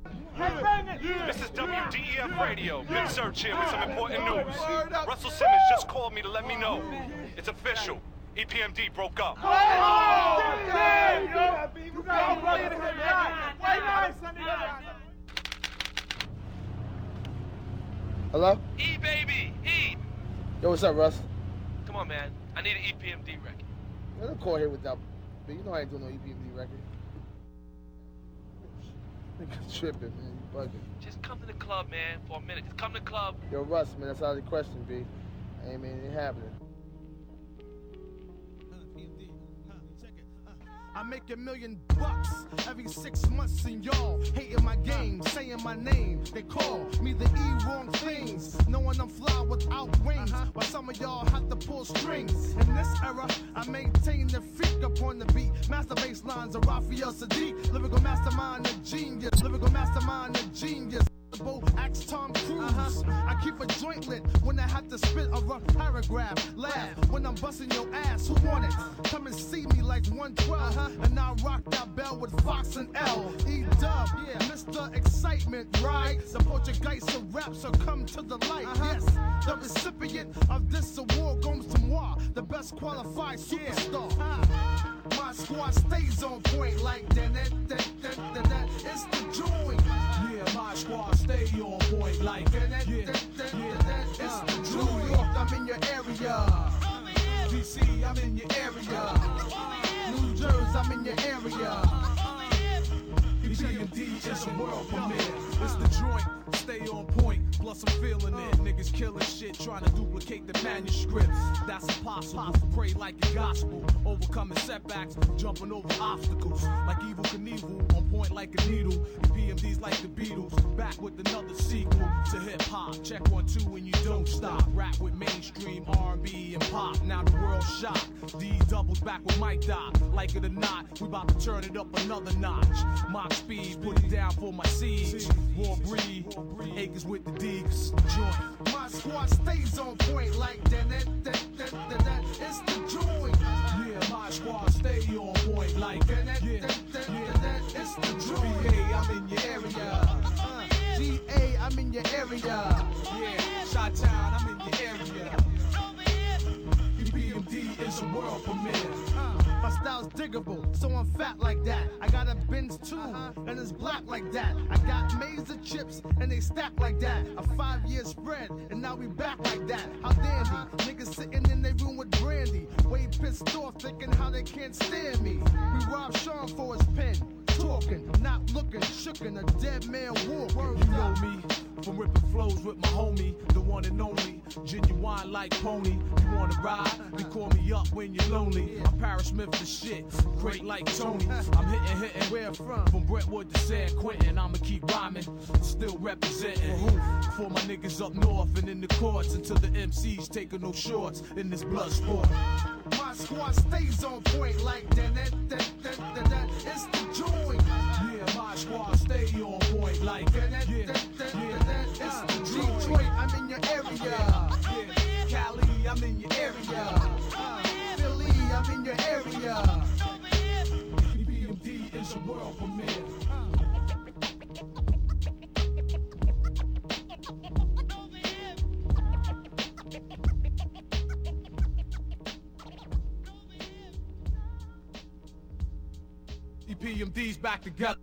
This is WDEF Radio. Big Search here with some important news. Russell Simmons just called me to let me know. It's official. EPMD broke up. Hello? E baby, E. Yo, what's up, Russ? Come on, man. I need an EPMD record. Man, don't call here with that. But you know I ain't doing no EPMD record. Nigga tripping, man. You bugging. Just come to the club, man, for a minute. Just come to the club. Yo, Russ, man, that's out of the question, B. Ain't mean it happening. I make a million bucks every six months, and y'all hating my game, saying my name. They call me the E wrong things, knowing I'm fly without wings. Uh-huh. While some of y'all have to pull strings. In this era, I maintain the freak upon the beat. Master bass lines of Raphael Saadiq, lyrical mastermind, a genius. Lyrical mastermind, a genius. Axe Tom Cruise. Uh-huh. I keep a joint lit when I have to spit a rough paragraph. Laugh when I'm busting your ass. Who want it? Come and see me like 112. Uh-huh. And I rock that bell with Fox and L. E Dub, yeah, Mr. Excitement, right? The Portuguese of rap, so come to the light. Uh-huh. Yes, the recipient of this award goes to moi, the best qualified superstar. Ah, My squad stays on point like that. It's the joint. Yeah, squad stay on point like that. that, that. It's the. New York, I'm in your area. DC, I'm in your area. New Jersey, I'm in your area. EPMD is a world premiere. It's the joint, stay on point. Plus I'm feeling it. Niggas killing shit, trying to duplicate the manuscript. That's impossible. Pray like a gospel, overcoming setbacks, jumping over obstacles. Like Evel Knievel, on point like a needle. EPMD's like the Beatles, back with another sequel to hip hop. Check one two and you don't stop. Rap with mainstream R&B and pop. Now the world shocked. D doubles back with Mike Doc. Like it or not, we about to turn it up another notch. Mock speed, put it down for my seeds. War breed, acres with the Deeks. Joint. My squad stays on point like that. that, that, that, that, that. It's the joint. Yeah, my squad stay on point like that. that, that, that, that, that. It's the joint. GA, I'm in your area. Uh, GA, I'm in your area. Yeah, Shot Town, I'm in your area. EPMD is a world premiere. Style's diggable, so I'm fat like that. I got a Benz too, uh-huh. and it's black like that. I got Mazer chips, and they stack like that. A five year spread, and now we back like that. How dandy. Uh-huh. Niggas sitting in their room with brandy. Way pissed off, thinking how they can't stand me. We robbed Sean for his pen. Talking, not looking, shookin' a dead man walking. You know me, from ripping flows with my homie, the one and only, genuine like pony. You wanna ride? Then call me up when you're lonely. I'm Parrish Smith the shit, great like Tony. I'm hitting, hitting, where from? From Brentwood to San Quentin, I'ma keep rhyming, still representing. For my niggas up north and in the courts until the MCs taking no shorts in this blood sport. My squad stays on point like that. that, that, that, that, that. It's the joint. Yeah, my squad stay on point like that. that, that, that, Detroit, I'm in your area. Cali, I'm in your area. Uh, Philly, I'm in your area. EPMD is a world premiere. DMD's back together.